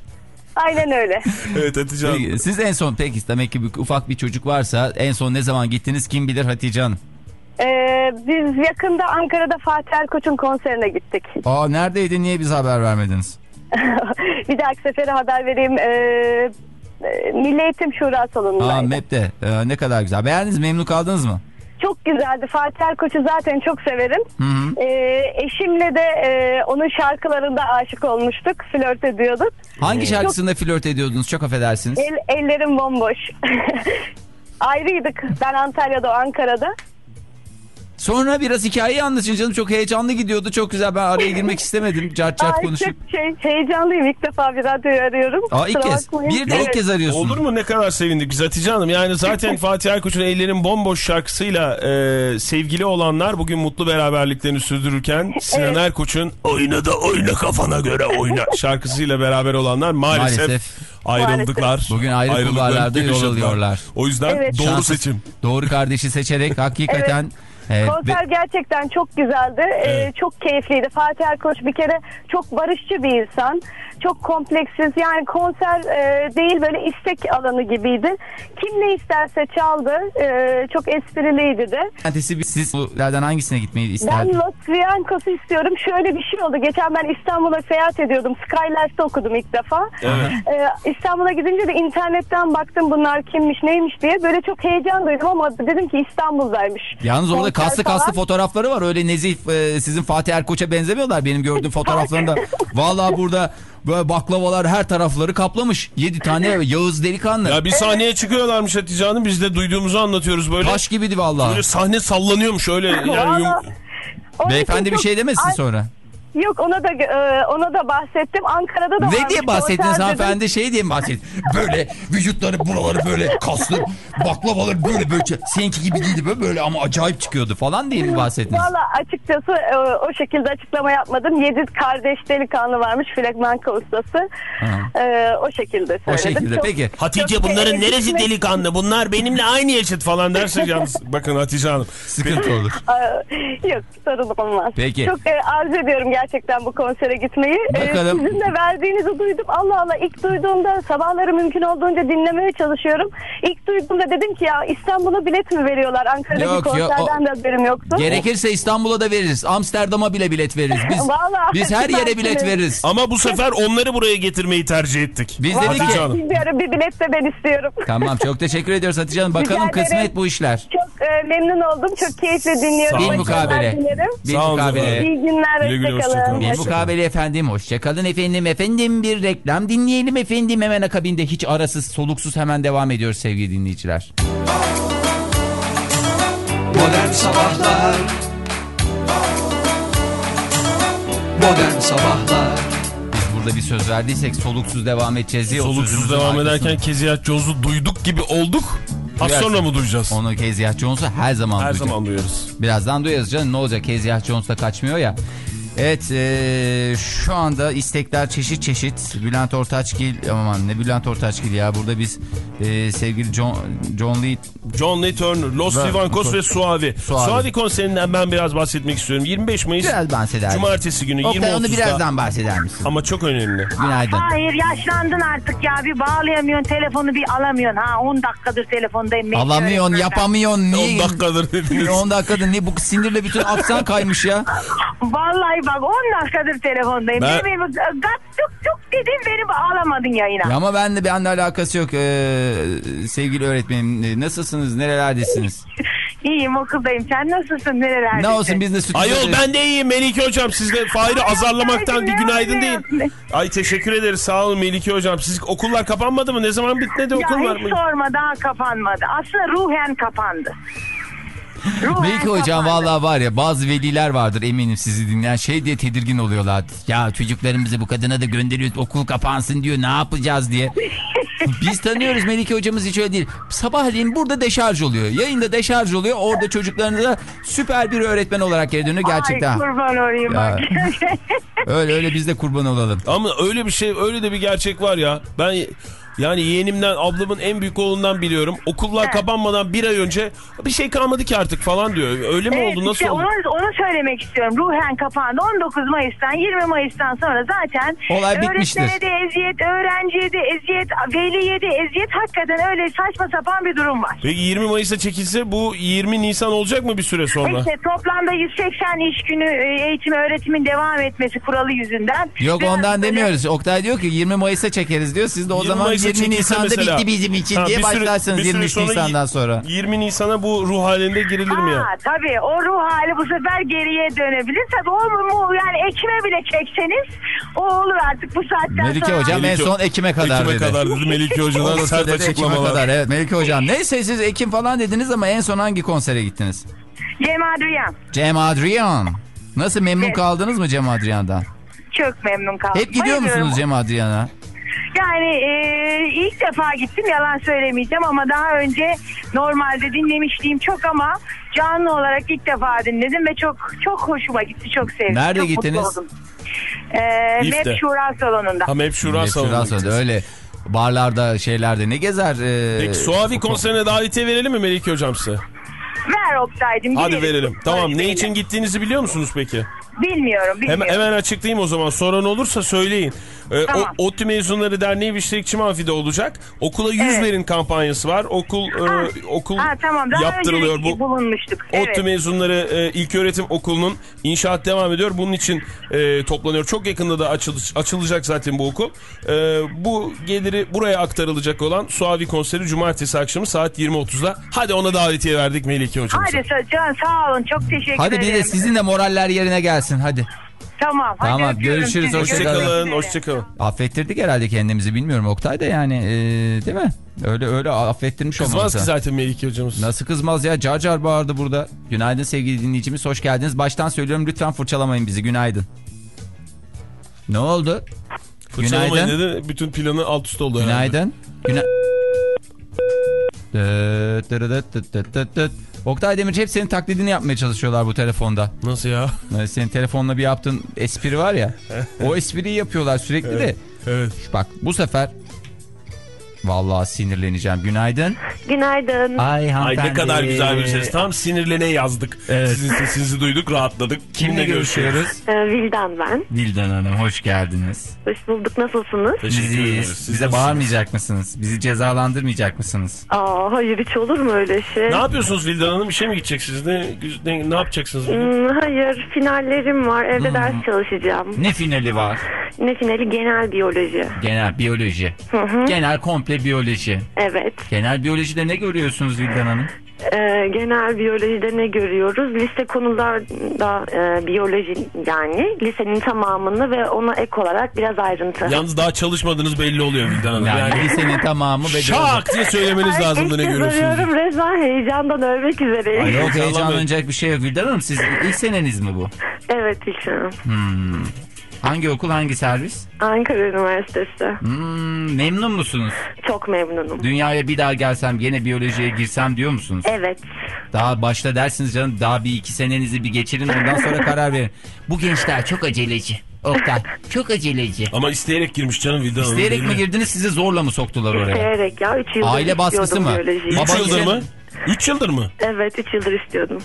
Aynen öyle. <laughs>
Evet Hatice Hanım.
Peki, Siz en son peki demek ki bir, ufak bir çocuk varsa en son ne zaman gittiniz kim bilir Hatice Hanım?
Ee, biz yakında Ankara'da Fatih Erkoç'un konserine gittik. <laughs>
Aa neredeydi niye bize haber vermediniz? <laughs>
bir dahaki sefere haber vereyim. Ee, e, Milli Eğitim Şura
Aa
salonundaydı.
MEP'te Ee, ne kadar güzel. Beğendiniz mi? memnun kaldınız mı?
Çok güzeldi. Fatih Erkoç'u zaten çok severim.
Hı hı.
Ee, eşimle de e, onun şarkılarında aşık olmuştuk. Flört ediyorduk.
Hangi şarkısında flört ediyordunuz? Çok affedersiniz.
El, ellerim bomboş. <laughs> Ayrıydık. Ben Antalya'da, Ankara'da.
Sonra biraz hikayeyi anlatın canım. Çok heyecanlı gidiyordu. Çok güzel. Ben araya girmek <laughs> istemedim. Cart cart
Ay,
konuşup.
çok şey, heyecanlıyım. İlk defa bir radyoyu arıyorum.
Aa ilk kez. Bir de ilk
Evet.
kez arıyorsun.
Olur mu ne kadar sevindik biz Hatice Hanım. Yani zaten <laughs> Fatih Erkoç'un Ellerin Bomboş şarkısıyla e, sevgili olanlar bugün mutlu beraberliklerini sürdürürken Sinan
Evet.
Erkoç'un Oyna da oyna kafana göre oyna <laughs> şarkısıyla beraber olanlar maalesef,
Maalesef.
ayrıldıklar.
Bugün ayrı kulvarlarda yol alıyorlar.
O yüzden
Evet.
doğru seçim.
Doğru kardeşi seçerek hakikaten e,
Konser
ve-
gerçekten çok güzeldi. Ee, çok keyifliydi. Fatih Erkoç bir kere çok barışçı bir insan. Çok kompleksiz. Yani konser e, değil böyle istek alanı gibiydi. Kim ne isterse çaldı. Ee, çok espriliydi de.
Ertesi siz bulardan hangisine gitmeyi
Ben
isterdiniz?
Los Viancos'u istiyorum. Şöyle bir şey oldu. Geçen ben İstanbul'a seyahat ediyordum. Skylife'de okudum ilk defa. Ee, İstanbul'a gidince de internetten baktım bunlar kimmiş neymiş diye. Böyle çok heyecan duydum ama dedim ki İstanbul'daymış.
Yalnız orada kaslı kaslı fotoğrafları var. Öyle nezih e, sizin Fatih Erkoç'a benzemiyorlar benim gördüğüm <laughs> fotoğraflarında. Vallahi burada böyle baklavalar her tarafları kaplamış. 7 tane <laughs> Yağız delikanlı.
Ya bir sahneye çıkıyorlarmış Hatice Hanım biz de duyduğumuzu anlatıyoruz böyle.
Taş gibiydi vallahi.
Böyle sahne sallanıyormuş öyle yani. Yum-
Beyefendi bir şey demesin
Ay,
sonra.
Yok ona da e, ona da bahsettim. Ankara'da da
Ne diye bahsettiniz hanımefendi? Şey diye mi bahsettiniz? Böyle vücutları buraları böyle kaslı baklavaları böyle böyle seninki gibi değildi böyle, böyle ama acayip çıkıyordu falan diye mi bahsettiniz?
Valla açıkçası e, o şekilde açıklama yapmadım. Yedi kardeş delikanlı varmış flamenco ustası. E, o şekilde
O
söyledim.
şekilde
Çok-
peki.
Hatice
çok
bunların neresi delikanlı? Bunlar benimle aynı yaşıt falan derse <laughs> yalnız. Bakın Hatice Hanım.
Sıkıntı olur.
Yok sorun olmaz.
Peki.
Çok e, arzu ediyorum gerçekten bu konsere gitmeyi. Ee,
Bakalım.
sizin de verdiğinizi duydum. Allah Allah ilk duyduğumda sabahları mümkün olduğunca dinlemeye çalışıyorum. İlk duyduğumda dedim ki ya İstanbul'a bilet mi veriyorlar? Ankara'daki
Yok, yok,
konserden
o-
de haberim yoktu.
Gerekirse İstanbul'a da veririz. Amsterdam'a bile bilet veririz. Biz <laughs>
Vallahi
biz her yere bilet veririz.
Ama bu sefer onları buraya getirmeyi tercih ettik.
Biz dedik
Hatice
ki
Hanım.
Bilmiyorum bir bilet de ben istiyorum.
Tamam çok teşekkür ediyoruz Hatice Hanım. Bakalım kısmet bu işler.
Çok e, memnun oldum. Çok keyifli dinliyorum. Başarılar
mukabele.
olun
mukabele.
İyi günler.
Güle güle,
Hoşçakalın.
Hoşçakalın.
mukabele efendim. Hoşçakalın efendim. Efendim bir reklam dinleyelim efendim. Hemen akabinde hiç arasız soluksuz hemen devam ediyoruz sevgili dinleyiciler.
Modern Sabahlar Modern Sabahlar
Biz burada bir söz verdiysek soluksuz devam edeceğiz diye.
Soluksuz devam ederken Keziyat Jones'u duyduk gibi olduk. Az
Duyarsın.
sonra mı duyacağız?
Onu Keziyah Jones'u her zaman
Her
duyacak.
zaman duyarız.
Birazdan duyarız canım ne olacak Keziyah Jones da kaçmıyor ya. Evet eee, şu anda istekler çeşit çeşit. Bülent Ortaçgil aman ne Bülent Ortaçgil ya burada biz eee, sevgili John, John Lee
John Lee Turner, Los Vivancos ve Suavi.
Suavi.
Suavi. konserinden ben biraz bahsetmek istiyorum. 25 Mayıs
biraz bahseder?
Cumartesi günü
Oktay, onu
20.30'da.
birazdan bahseder misin?
Ama çok önemli.
Günaydın.
Hayır yaşlandın artık ya bir bağlayamıyorsun telefonu bir alamıyorsun ha 10 dakikadır telefondayım.
Alamıyorsun, yapamıyorsun. Niye?
10 dakikadır dediniz. <laughs>
10 dakikadır niye bu sinirle bütün aksan kaymış ya?
Vallahi bak 10 dakikadır telefondayım.
Ben-
Ben... Benim, gat tuk tuk dedim beni bağlamadın yayına.
Ya ama ben de benimle alakası yok Eee, sevgili öğretmenim. Ee, Nasılsınız? Nerelerdesiniz? <laughs>
İyiyim okuldayım sen nasılsın nerelerdesin?
ne olsun biz de stüdyoda-
Ayol ben de iyiyim Melike Hocam. Siz de Fahir'i azarlamaktan bir günaydın deyin. <laughs> Ay teşekkür ederiz sağ olun Melike Hocam. Siz okullar kapanmadı mı? Ne zaman bitmedi
Ya
okul var
hiç
mı?
sorma daha kapanmadı. Aslında ruhen kapandı.
Melike hocam vallahi var ya bazı veliler vardır eminim sizi dinleyen şey diye tedirgin oluyorlar. Ya çocuklarımızı bu kadına da gönderiyoruz okul kapansın diyor ne yapacağız diye. <laughs> Biz tanıyoruz Melike hocamız hiç öyle değil. Sabahleyin burada deşarj oluyor. Yayında deşarj oluyor. Orada çocuklarınıza süper bir öğretmen olarak geri dönüyor gerçekten.
Ay kurban olayım
Ya.
bak. <laughs>
Öyle öyle biz de kurban olalım.
Ama öyle bir şey öyle de bir gerçek var ya. Ben Yani yeğenimden ablamın en büyük oğlundan biliyorum. Okullar kapanmadan bir ay önce bir şey kalmadı ki artık falan diyor. Öyle mi
Evet,
oldu nasıl
işte
oldu?
Onu, onu söylemek istiyorum. Ruhen kapandı. 19 Mayıs'tan 20 Mayıs'tan sonra zaten
Olay bitmiştir.
öğretmene de eziyet, öğrenciye de eziyet, veliye de eziyet. Hakikaten öyle saçma sapan bir durum var.
Peki 20 Mayıs'ta çekilse bu 20 Nisan olacak mı bir süre sonra?
İşte toplamda 180 iş günü e, eğitim öğretimin devam etmesi kuralı yüzünden.
Yok
Biraz
ondan
böyle-
demiyoruz. Oktay diyor ki 20 Mayıs'a çekeriz diyor. Siz de o
20
zaman
Mayıs'a
20
çekilse
Nisan'da
mesela-
bitti bizim için
Ha,
diye
bir süre-
başlarsınız
bir süre
23
sonra
Nisan'dan sonra.
20 Nisan'a bu ruh halinde girilir mi ya?
Ha, tabii o ruh hali bu sefer geriye dönebilir. Tabii o mu yani ekime bile çekseniz o olur artık bu saatten
Melike
sonra.
Hocam en
Melike-
son Ekim'e kadar
Ekim'e
dedi.
kadar dedi Melike Hoca'dan sert açıklamalar.
kadar evet Melike Hocam. Neyse siz Ekim falan dediniz ama en son hangi konsere gittiniz?
Cem Adrian
Cem Adrian. Nasıl memnun
Evet.
kaldınız mı Cem Adrian'dan?
çok memnun kaldım.
Hep gidiyor
Bayılıyorum.
musunuz Cem Adrian'a?
Yani e, ilk defa gittim yalan söylemeyeceğim ama daha önce normalde dinlemişliğim çok ama canlı olarak ilk defa dinledim ve çok çok hoşuma gitti çok sevdim.
Nerede
çok
gittiniz?
mutlu oldum. E,
İF'te.
MEP Şura Salonu'nda.
Tam hep şura
Hep
salonu.
şurası öyle barlarda şeylerde ne gezer? e,
Peki Suavi konserine davetiye verelim mi Melike Hocam size?
Ver Oktay'cım.
Hadi
gidelim.
verelim. Tamam ne
Verelim.
için gittiğinizi biliyor musunuz peki?
Bilmiyorum bilmiyorum.
Hemen, hemen açıklayayım o zaman. Soran olursa söyleyin. Ee,
Tamam.
o, ODTÜ Mezunları Derneği Biştirikçi Manfi'de olacak. Okula 100
Evet.
verin kampanyası var. Okul e, okul
Ha tamam daha
yaptırılıyor. Bu
bulunmuştuk.
ODTÜ
Evet.
mezunları e, ilköğretim okulunun inşaat devam ediyor. Bunun için e, toplanıyor. Çok yakında da açılış, açılacak zaten bu okul. E, bu geliri buraya aktarılacak olan Suavi konseri cumartesi akşamı saat 20.30'da. Hadi ona davetiye verdik Melike hocamıza.
Hadi Can sağ olun çok teşekkür
Hadi
ederim.
bir de sizin de moraller yerine gelsin hadi.
Tamam. hadi
Tamam, görüşürüz,
Hoşçakalın, hoşçakalın.
Affettirdik herhalde kendimizi bilmiyorum Oktay da yani e, değil mi? Öyle öyle affettirmiş
Kızmaz
olmamız
ki zaten Melike hocamız.
Nasıl kızmaz ya car car bağırdı burada. Günaydın sevgili dinleyicimiz hoş geldiniz. Baştan söylüyorum lütfen fırçalamayın bizi günaydın. Ne oldu?
Fırçalamayın
Günaydın.
dedi. Bütün planı alt üst oldu herhalde.
Günaydın. Güna Oktay Demirci hep senin taklidini yapmaya çalışıyorlar bu telefonda.
Nasıl ya?
Yani Senin telefonla bir yaptığın espri var ya. <laughs> o espriyi yapıyorlar sürekli de.
Evet.
Bak bu sefer vallahi sinirleneceğim. Günaydın.
Günaydın.
Ay
Ay
hanımefendi.
ne kadar güzel bir ses. Tam sinirlene yazdık.
Evet.
Sizin sesinizi duyduk, rahatladık.
Kimle görüşüyoruz?
Ee, Vildan ben.
Vildan Hanım hoş geldiniz.
Hoş bulduk. Nasılsınız?
Teşekkür ederiz. Siz
bize
nasılsınız?
bağırmayacak mısınız? Bizi cezalandırmayacak mısınız?
Aa, hayır hiç olur mu öyle şey?
Ne yapıyorsunuz Vildan Hanım? Bir şey mi gideceksiniz? Ne, ne, ne yapacaksınız? bugün?
Hmm, hayır finallerim var. Evde
Hmm.
ders çalışacağım.
Ne finali var?
Ne finali? Genel biyoloji.
Genel biyoloji.
Hı hı.
Genel komple biyoloji.
Evet.
Genel biyolojide ne görüyorsunuz Vildan Hanım?
Ee, genel biyolojide ne görüyoruz? Lise konularda e, biyoloji yani lisenin tamamını ve ona ek olarak biraz ayrıntı.
Yalnız daha çalışmadığınız belli oluyor Vildan Hanım.
Yani,
Yani,
lisenin tamamı ve
şak diye söylemeniz
Ay,
lazımdı ne görüyorsunuz.
arıyorum. Resmen heyecandan ölmek üzereyim.
Ay yok heyecanlanacak bir şey yok Vildan Hanım. Siz ilk seneniz mi bu?
Evet ilk sınıf.
Hmm. Hangi okul hangi servis?
Ankara Üniversitesi.
Hmm, memnun musunuz?
Çok memnunum.
Dünyaya bir daha gelsem gene biyolojiye girsem diyor musunuz?
Evet.
Daha başta dersiniz canım daha bir iki senenizi bir geçirin ondan sonra karar verin. Bu gençler çok aceleci. Oktay çok aceleci.
Ama isteyerek girmiş canım Vildan Hanım.
İsteyerek mi girdiniz sizi zorla mı soktular oraya?
İsteyerek ya 3 yıldır
Aile baskısı mı?
biyolojiyi.
Üç
Baba
yıldır
için-
mı? 3 yıldır mı?
Evet 3 yıldır istiyordum.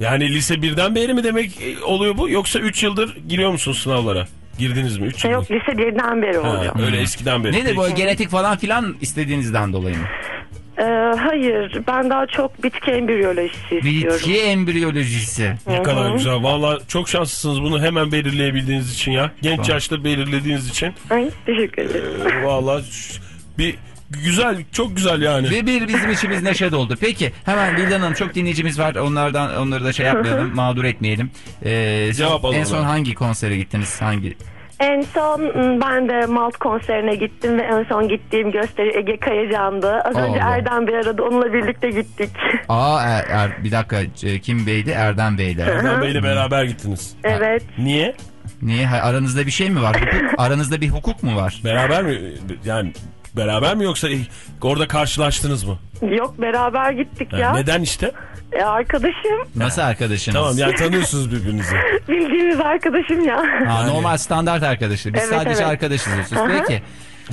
Yani lise birden beri mi demek e, oluyor bu? Yoksa 3 yıldır giriyor musunuz sınavlara? Girdiniz mi? 3
Şey
yıldır.
yok lise birden beri
Ha,
oluyor.
öyle eskiden beri.
Nedir bu
Peki.
genetik falan filan istediğinizden dolayı mı?
Ee, hayır ben daha çok bitki embriyolojisi istiyorum.
Bitki embriyolojisi.
Ne kadar güzel. Valla çok şanslısınız bunu hemen belirleyebildiğiniz için ya. Genç yaşta belirlediğiniz için.
Ay, teşekkür ederim.
Ee, Valla bir güzel, çok güzel yani.
Ve bir bizim içimiz neşe doldu. Peki hemen Vildan Hanım çok dinleyicimiz var. Onlardan onları da şey yapmayalım, mağdur etmeyelim. Ee,
Cevap alalım
En son hangi konsere gittiniz? Hangi?
En son m, ben de Malt konserine gittim ve en son gittiğim gösteri Ege Kayacan'dı. Az önce
Allah.
Erdem Bey aradı onunla birlikte gittik.
Aa er, Er- bir dakika kim beydi? Erdem Bey'le.
Erdem Bey'le beraber gittiniz.
Evet.
Niye?
Niye? Ha, Aranızda bir şey mi var? Hukuk, <laughs> aranızda bir hukuk mu var?
Beraber mi? Yani beraber mi yoksa orada karşılaştınız mı?
Yok beraber gittik ya.
Neden işte?
E, arkadaşım.
Nasıl arkadaşınız?
Tamam yani tanıyorsunuz birbirinizi. <laughs>
Bildiğimiz arkadaşım ya.
Ha, normal standart arkadaşı. Biz
Evet,
sadece
evet.
arkadaşız. Peki.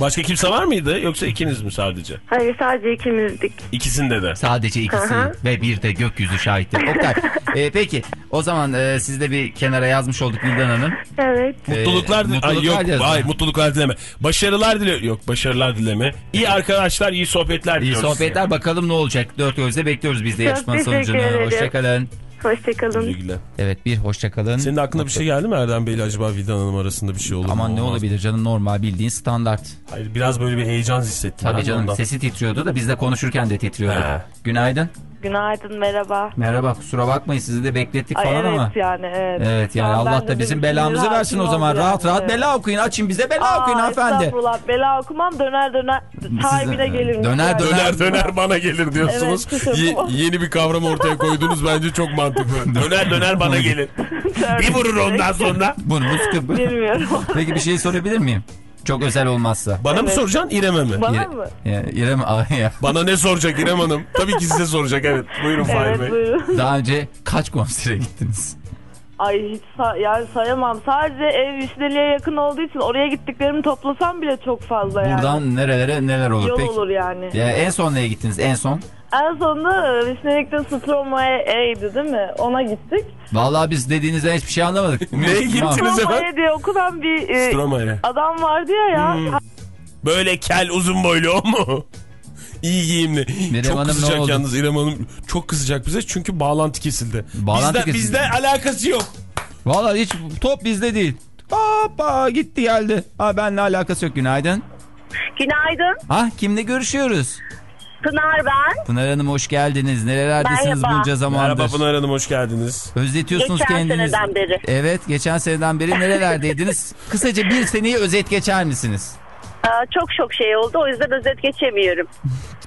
Başka kimse var mıydı yoksa ikiniz mi sadece?
Hayır sadece ikimizdik.
İkisinde de.
Sadece ikisi
hı.
ve bir de gökyüzü şahitleri. Oktay. <laughs> e, peki o zaman e, siz de bir kenara yazmış olduk Vildan Hanım.
Evet.
Mutluluklar,
Ee,
dile- Ay,
mutluluklar
yok, hayır mutluluklar dileme. Başarılar dile yok başarılar dileme. İyi arkadaşlar, iyi sohbetler
İyi sohbetler bakalım ne olacak. Dört gözle bekliyoruz biz de yarışmanın sonucunu.
ederim.
Hoşçakalın.
Hoşçakalın.
Güle güle.
Evet bir hoşçakalın.
Senin aklına bir şey geldi mi Erdem Bey ile acaba Vildan Hanım arasında bir şey olur mu?
Aman ne
Olmaz mı?
olabilir canım normal bildiğin standart.
Hayır biraz böyle bir heyecan hissettim.
Tabii canım
ondan.
sesi titriyordu da biz de konuşurken de titriyordu.
He.
Günaydın.
Günaydın merhaba.
Merhaba kusura bakmayın sizi de beklettik
Ay,
falan
evet
ama.
yani evet.
Evet yani
ben
Allah da bizim belamızı versin o zaman. Rahat
yani,
rahat
evet.
bela okuyun. Açın bize bela okuyun
Aa,
hanımefendi.
Estağfurullah bela okumam döner döner sahibine gelir.
Döner
Döner döner bana gelir diyorsunuz.
Evet.
Ye- yeni bir kavram ortaya koydunuz bence çok mantıklı. <laughs> döner döner bana gelir. bir vurur ondan sonra.
Bunu bu
Bilmiyorum.
Peki bir şey sorabilir miyim? Çok özel olmazsa.
Bana mı
Evet.
soracaksın İrem'e mi?
Bana
İre-
mı?
İrem Ay ya.
Bana ne soracak İrem Hanım? Tabii ki size soracak evet. Buyurun Fahir
Evet
Bey.
buyurun.
Daha önce kaç konsere gittiniz?
Ay hiç sa- yani sayamam. Sadece ev Vişneli'ye yakın olduğu için oraya gittiklerimi toplasam bile çok fazla yani.
Buradan nerelere neler olur?
Yol
Peki.
olur yani.
Ya, en son neye gittiniz? En son?
En sonunda e, Vişnelik'te Stromae'ydi değil mi? Ona gittik.
Vallahi biz dediğinizden hiçbir şey anlamadık. <laughs>
Neye gittiniz efendim?
Diye okunan bir e,
Stromae.
adam vardı ya ya.
Hmm.
Böyle kel uzun boylu o mu? İyi giyimli.
İrem
çok
Hanım
kızacak yalnız İrem Hanım. Çok kızacak bize çünkü bağlantı kesildi.
Bağlantı
bizde,
kesildi.
bizde alakası yok.
Vallahi hiç top bizde değil. Hoppa gitti geldi. Ha benimle alakası yok günaydın.
Günaydın.
Ha kimle görüşüyoruz?
Pınar ben.
Pınar Hanım hoş geldiniz. Nerelerdesiniz
Merhaba.
bunca zamandır?
Merhaba Pınar Hanım hoş geldiniz.
Özletiyorsunuz
Geçen
kendinizi.
seneden beri.
Evet geçen seneden beri nerelerdeydiniz? <laughs> Kısaca bir seneyi özet geçer misiniz?
Aa, çok çok şey oldu o yüzden özet geçemiyorum.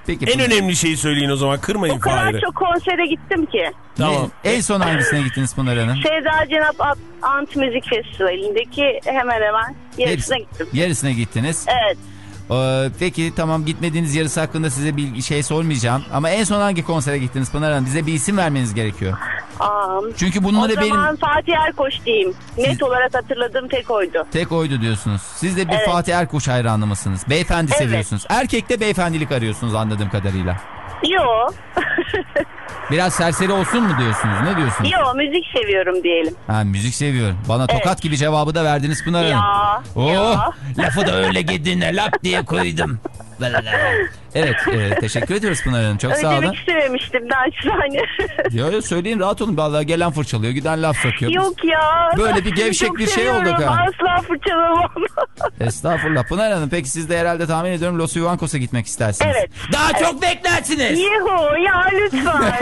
Peki.
En önemli şeyi söyleyin o zaman kırmayın
O kadar
Fahir'i.
çok konsere gittim ki.
Tamam.
Ne- En son hangisine gittiniz Pınar Hanım?
Sevda Cenap Ant- Ant Müzik Festivali'ndeki hemen hemen yarısına
Hepsi-
gittim.
Yarısına gittiniz.
Evet.
Ee, peki tamam gitmediğiniz yarısı hakkında size bir şey sormayacağım. Ama en son hangi konsere gittiniz Pınar Hanım? Bize bir isim vermeniz gerekiyor.
Aa,
Çünkü bunları
o zaman
benim
Fatih Erkoç diyeyim. Net olarak hatırladığım tek oydu.
tek oydu diyorsunuz. Siz de bir
Evet.
Fatih Erkoç hayranı mısınız? Beyefendi
Evet.
seviyorsunuz. Erkekte beyefendilik arıyorsunuz anladığım kadarıyla.
Yo.
Biraz serseri olsun mu diyorsunuz? Ne diyorsunuz?
Yo müzik seviyorum diyelim.
Ha müzik seviyorum. Bana tokat
Evet.
gibi cevabı da verdiniz Pınar Hanım.
Ya,
Oh,
ya.
lafı da öyle gidine lap diye koydum. Evet e, teşekkür ediyoruz Pınar Hanım. Çok sağ olun.
Ödemek istememiştim naçizane. <laughs>
Yo, yo, söyleyin rahat olun. Vallahi gelen fırçalıyor giden laf sokuyor.
Yok ya.
Böyle bir
Çok
gevşek bir şey olduk
seviyorum.
ha.
Asla fırçalamam. <laughs>
Estağfurullah. Pınar Hanım peki siz de herhalde tahmin ediyorum Los Yuvankos'a gitmek istersiniz.
Evet.
Daha çok beklersiniz.
Yuhu ya lütfen. <laughs>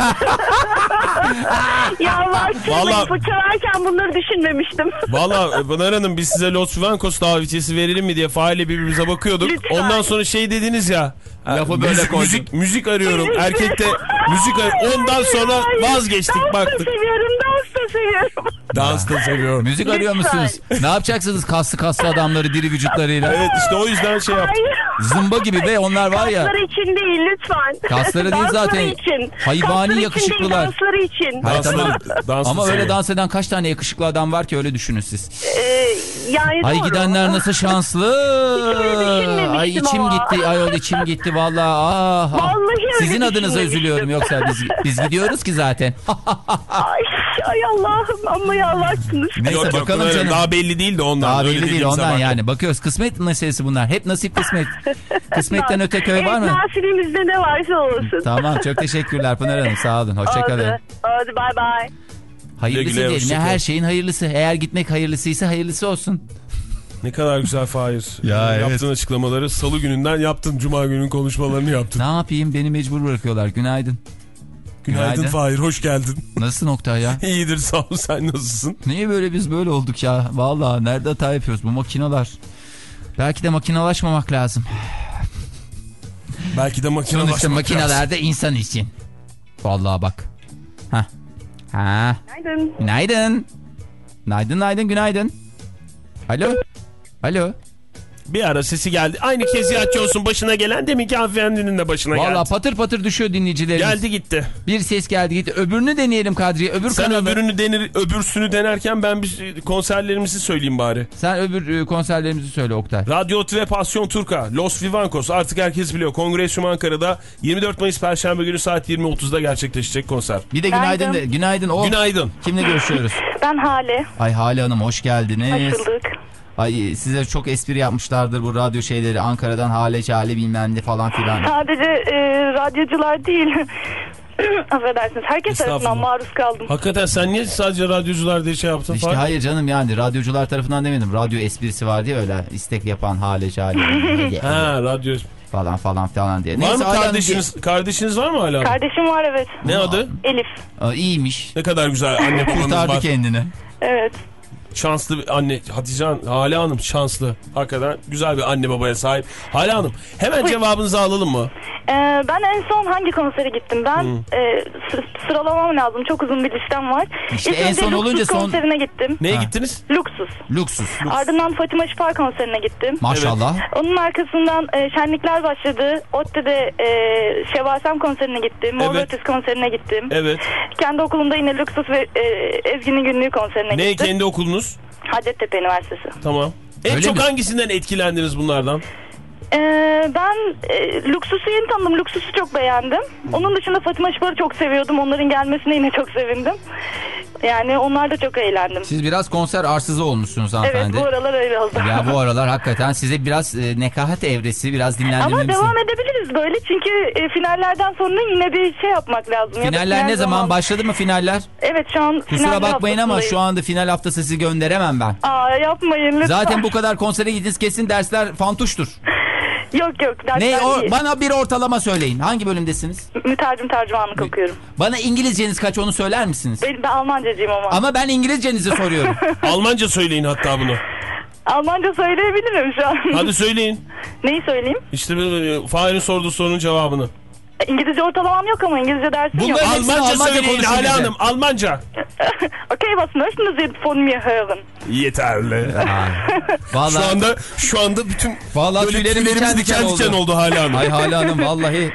ya
Vallahi-
Vallahi... fırçalarken bunları düşünmemiştim.
Valla Pınar Hanım biz size Los Vivancos davetiyesi verelim mi diye Fahir'le birbirimize bakıyorduk.
Lütfen.
Ondan sonra şey dediniz ya.
Lafı böyle
müzik,
koydum.
müzik, müzik arıyorum. Erkekte <laughs> müzik ar- Ondan sonra vazgeçtik
dans
baktık.
da seviyorum, dans da seviyorum.
Dans da seviyorum.
Müzik arıyor musunuz? Ne yapacaksınız kaslı kaslı adamları diri vücutlarıyla?
Evet işte o yüzden şey.
Hayır.
Zımba gibi be onlar var ya.
Kasları için değil lütfen.
Kasları değil
Dansları
zaten.
Için.
Hayvani
Kasları için
yakışıklılar.
değil, dansları için.
Hayır, tamam.
Dansları, danslı
Ama öyle dans eden kaç tane yakışıklı adam var ki öyle düşünün siz.
Ee, yani
Ay
doğru.
gidenler nasıl şanslı. Ay içim
ama.
gitti. Ayol içim gitti vallahi. Ah, ah.
Vallahi
Sizin adınıza üzülüyorum yoksa biz biz gidiyoruz ki zaten.
Ay, ay Allah'ım amma yalvarsınız.
Neyse
Yok yok
bakalım
Hanım,
canım.
daha belli değil de ondan.
Daha belli değil ondan yani. Bakıyoruz kısmet meselesi bunlar. Hep nasip kısmet. <laughs> Kısmetten öte köy var mı?
Nasilimizde ne varsa olsun.
Tamam çok <laughs> teşekkürler Pınar Hanım sağ olun. Hoşçakalın.
Hadi, hadi bay bay.
Hayırlısı
Güle güle,
diyelim ya her şeyin hayırlısı. Eğer gitmek hayırlısıysa hayırlısı olsun.
Ne kadar güzel Fahir.
Ya,
Yaptığın
evet.
açıklamaları salı gününden yaptın. Cuma günün konuşmalarını yaptın.
Ne yapayım beni mecbur bırakıyorlar. Günaydın.
Günaydın,
Günaydın.
Fahir hoş geldin.
Nasılsın Oktay ya? <laughs>
İyidir sağ ol sen nasılsın?
Niye böyle biz böyle olduk ya? Vallahi nerede hata yapıyoruz bu makineler? Belki de makinalaşmamak lazım.
Belki de makine
Sonuçta makineler de insan için. Vallahi bak. Ha. Ha.
Günaydın.
Günaydın. Günaydın, günaydın, günaydın. Alo. Alo.
Bir ara sesi geldi. Aynı Keziyatçı olsun başına gelen deminki hanımefendinin de başına
Valla
geldi.
patır patır düşüyor dinleyicilerimiz.
Geldi gitti.
Bir ses geldi gitti. Öbürünü deneyelim Kadriye. Öbür
Sen
kanalı.
öbürünü denir, öbürsünü denerken ben bir konserlerimizi söyleyeyim bari.
Sen öbür e, konserlerimizi söyle Oktay.
Radyo ve Passion Turka, Los Vivancos artık herkes biliyor. Kongresyum Ankara'da 24 Mayıs Perşembe günü saat 20.30'da gerçekleşecek konser.
Bir de günaydın de. Günaydın. Oh.
Günaydın.
Kimle görüşüyoruz?
Ben Hale.
Ay Hale Hanım hoş geldiniz.
Hoş bulduk.
Ay size çok espri yapmışlardır bu radyo şeyleri. Ankara'dan Hale Çale bilmem ne falan filan.
Sadece e, radyocular değil. <clears throat> Affedersiniz. Herkes tarafından maruz kaldım.
Hakikaten sen niye sadece radyocular diye şey yaptın?
İşte hayır canım yani radyocular tarafından demedim. Radyo esprisi var diye öyle istek yapan Hale Çale. <laughs>
Ha radyo.
falan falan falan diye.
Var
Neyse,
mı
Hale Hanım
kardeşiniz? Kardeşiniz var mı hala?
Kardeşim var evet.
Ne adı?
Elif.
Aa, iyiymiş.
Ne kadar güzel anne <laughs> babanız
Kurtardı kendini.
Evet.
Şanslı bir anne Hatice Hanım, Hale Hanım şanslı. Hakikaten güzel bir anne babaya sahip. Hale Hanım hemen cevabınızı alalım mı?
Ee, ben en son hangi konsere gittim? Ben
Hmm.
e, sı- sıralamam lazım. Çok uzun bir listem var.
İşte
İlk
en son
Luxus
olunca son-
konserine gittim.
Neye
Ha.
gittiniz?
Luxus.
Luksus.
Ardından Fatima Şipar konserine gittim.
Maşallah.
Onun arkasından e, şenlikler başladı. ODTÜ'de e, Şevvalsem konserine gittim. Mor
Evet.
Ötesi konserine gittim.
Evet.
Kendi okulumda yine Luxus ve e, Ezgi'nin günlüğü konserine
Ne
gittim.
kendi okulunuz?
Hacettepe Üniversitesi.
Tamam. En
Öyle
çok
mi?
hangisinden etkilendiniz bunlardan?
Ee, ben e, Luxus'u yeni tanıdım. Luxus'u çok beğendim. Onun dışında Fatima Şipar'ı çok seviyordum. Onların gelmesine yine çok sevindim. Yani onlar da çok eğlendim.
Siz biraz konser arsızı olmuşsunuz
Evet
hanımefendi.
bu aralar öyle oldu.
Ya bu <laughs> aralar hakikaten size biraz e, nekahat evresi, biraz
Ama
dinlendirmemiz.
devam edebiliriz böyle çünkü e, finallerden sonra yine bir şey yapmak lazım.
Finaller
final
ne zaman
zamanı-
başladı mı finaller?
Evet şu an
Kusura bakmayın ama şu anda final haftası sizi gönderemem ben.
Aa yapmayın lütfen.
Zaten bu kadar konsere gittiniz kesin dersler fantuştur. <laughs>
Yok yok
Ne o, bana bir ortalama söyleyin. Hangi bölümdesiniz?
Mütercim tercümanlık okuyorum.
Bana İngilizceniz kaç onu söyler misiniz?
Ben, ben Almancacıyım ama.
Ama ben İngilizcenizi soruyorum. <laughs>
Almanca söyleyin hatta bunu.
Almanca söyleyebilirim şu an.
Hadi söyleyin.
Neyi söyleyeyim?
İşte Fahir'in sorduğu sorunun cevabını.
İngilizce ortalamam yok ama İngilizce dersim yok.
Bunların hepsini
Almanca
Almanca
söyleyin
konuşun bize.
Hanım. Almanca.
okay, was möchten Sie von mir hören?
Yeterli. <laughs>
Vallahi,
Şu anda şu anda bütün
vallahi
böyle
tüylerim
tüylerimiz
diken
diken oldu Hale Hanım.
Ay Hale Hanım vallahi.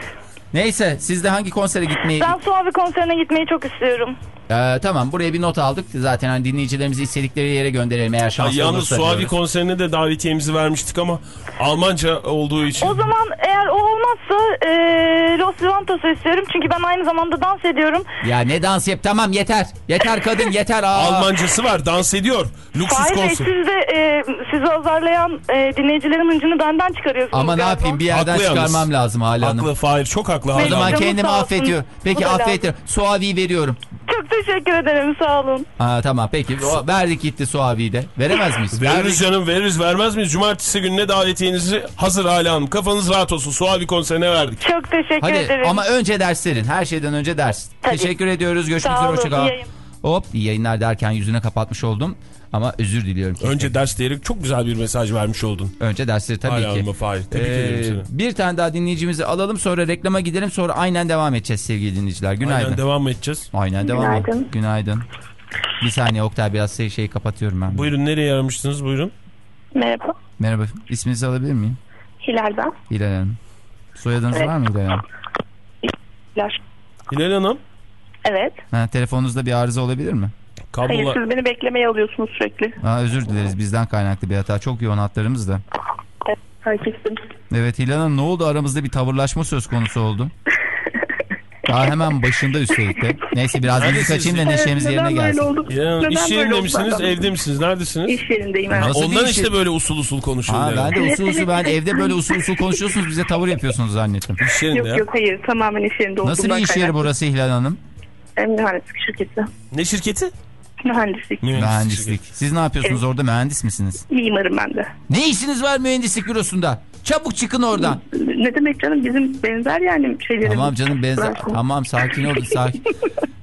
Neyse siz de hangi konsere gitmeyi...
Ben Suavi konserine gitmeyi çok istiyorum.
Ee, tamam buraya bir not aldık. Zaten hani dinleyicilerimizi istedikleri yere gönderelim eğer şanslı
yalnız
olursa.
Suavi
diyoruz.
konserine de davetiyemizi vermiştik ama Almanca olduğu için.
O zaman eğer o olmazsa e, Los Vivantos'u istiyorum. Çünkü ben aynı zamanda dans ediyorum.
Ya ne dans yap tamam yeter. Yeter kadın yeter. Aa.
Almancası var dans ediyor.
Bey
konser.
siz de e, sizi azarlayan e, dinleyicilerin hıncını benden çıkarıyorsunuz.
Ama ne
galiba.
yapayım bir yerden
Haklı yalnız.
çıkarmam lazım Hale Hanım.
Haklı Fahir çok haklı
O zaman kendimi affediyorum. Peki affediyorum. Suavi'yi veriyorum.
Çok teşekkür ederim sağ olun.
Aa, tamam peki O- verdik gitti Suavi'yi de. Veremez miyiz?
Veririz canım veririz vermez miyiz? Cumartesi gününe davetiyenizi hazır Hale Hanım. Kafanız rahat olsun. Suavi konserine verdik.
Çok teşekkür
Hadi
ederim.
ama önce derslerin. Her şeyden önce ders.
Tabii.
Teşekkür ediyoruz. Görüşmek
Sağ
üzere.
olun,
Hoşçakal.
iyi yayın.
Hop iyi yayınlar derken yüzüne kapatmış oldum. Ama özür diliyorum.
Önce ders diyerek çok güzel bir mesaj vermiş oldun.
Önce dersleri tabii
Hale
ki.
Hanım'a Fahir. Tebrik
Ee,
ederim seni.
bir tane daha dinleyicimizi alalım sonra reklama gidelim sonra aynen devam edeceğiz sevgili dinleyiciler. Günaydın.
Aynen devam edeceğiz.
Aynen devam
Günaydın.
Günaydın. Bir saniye Oktay biraz şey, şeyi kapatıyorum ben.
Buyurun nereye aramıştınız buyurun.
Merhaba.
Merhaba. İsminizi alabilir miyim?
Hilal ben.
Hilal Hanım. Soyadınız
Evet.
var mı Hilal Hanım?
Hilal.
Hilal Hanım.
Evet.
Ha, telefonunuzda bir arıza olabilir mi?
Hayır
Kablolar...
siz beni beklemeye alıyorsunuz sürekli.
Ha, özür dileriz bizden kaynaklı bir hata. Çok yoğun hatlarımız da.
Evet, fark ettim.
Evet Hilal Hanım ne oldu aramızda bir tavırlaşma söz konusu oldu. <laughs> Daha hemen başında üstelik de. Neyse biraz müzik açayım da neşemiz yerine
Neden böyle
gelsin.
Neden
iş
böyle
yerinde misiniz evde misiniz neredesiniz?
İş yerindeyim evet.
Nasıl
Ondan işte böyle usul usul konuşuyor.
Ha,
yani.
ben de usul usul ben evde böyle usul usul konuşuyorsunuz bize tavır yapıyorsunuz zannettim.
İş yerinde
Yok
ya.
yok hayır tamamen iş yerinde olduğumdan
Nasıl bir iş yeri burası Hilal Hanım?
Hem mühendislik şirketi.
Ne şirketi?
Mühendislik.
Mühendislik. Siz ne yapıyorsunuz orada mühendis misiniz?
Mimarım ben de.
Ne işiniz var mühendislik bürosunda? Çabuk çıkın oradan.
Ne demek canım bizim benzer yani şeylerimiz.
Tamam canım benzer.
Bırakın.
Tamam sakin olun sakin. <laughs>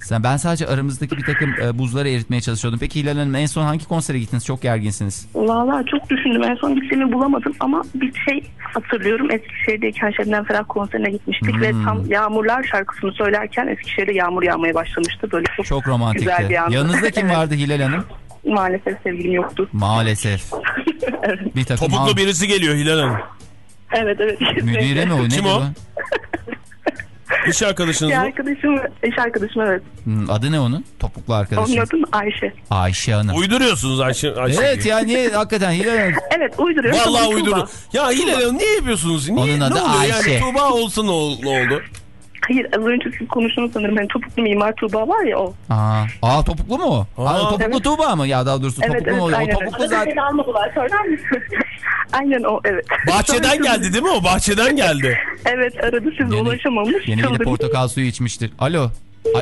Sen, ben sadece aramızdaki bir takım e, buzları eritmeye çalışıyordum. Peki Hilal Hanım en son hangi konsere gittiniz? Çok gerginsiniz.
Valla çok düşündüm. En son gittiğimi bulamadım ama bir şey hatırlıyorum. Eskişehir'deyken Şebnem Ferah konserine gitmiştik ve
Hmm.
tam Yağmurlar şarkısını söylerken Eskişehir'de yağmur yağmaya başlamıştı. Böyle çok,
Çok romantikti.
güzel bir andı.
Yanınızda kim
Evet.
vardı Hilal Hanım?
Maalesef sevgilim yoktu.
Maalesef. <laughs> Bir takım
Topuklu birisi geliyor Hilal Hanım.
Evet evet.
Müdüre mi o?
Kim
Nedir
o? <laughs> İş arkadaşınız mı?
arkadaşım, eş arkadaşım evet.
Hmm, Adı ne onun? Topuklu
Onun
arkadaşım.
adı Ayşe.
Ayşe Hanım.
Uyduruyorsunuz Ayşe. Ayşe
Evet ya niye hakikaten Hilal Hanım. <laughs>
Evet uyduruyorum.
Vallahi uydurdu. Ya Hilal Hanım niye yapıyorsunuz? Niye?
Onun adı
ne
Ayşe.
yani? Tuğba olsa ne, ol- ne oldu?
Hayır az önce siz konuştunuz sanırım. Hani topuklu mimar Tuğba var ya o.
Aa, aa topuklu mu o? Aa,
Aa,
topuklu
evet.
Tuğba mı? Ya daha doğrusu
Evet
topuklu
evet
mu? O
aynen.
topuklu zaten.
Beni almadılar söyler misin? <laughs> aynen o evet.
Bahçeden geldi değil mi o? Bahçeden geldi.
Evet aradı siz
Yeni-
ulaşamamış.
Yeni
çıldırmış.
portakal suyu içmiştir. Alo. Ay,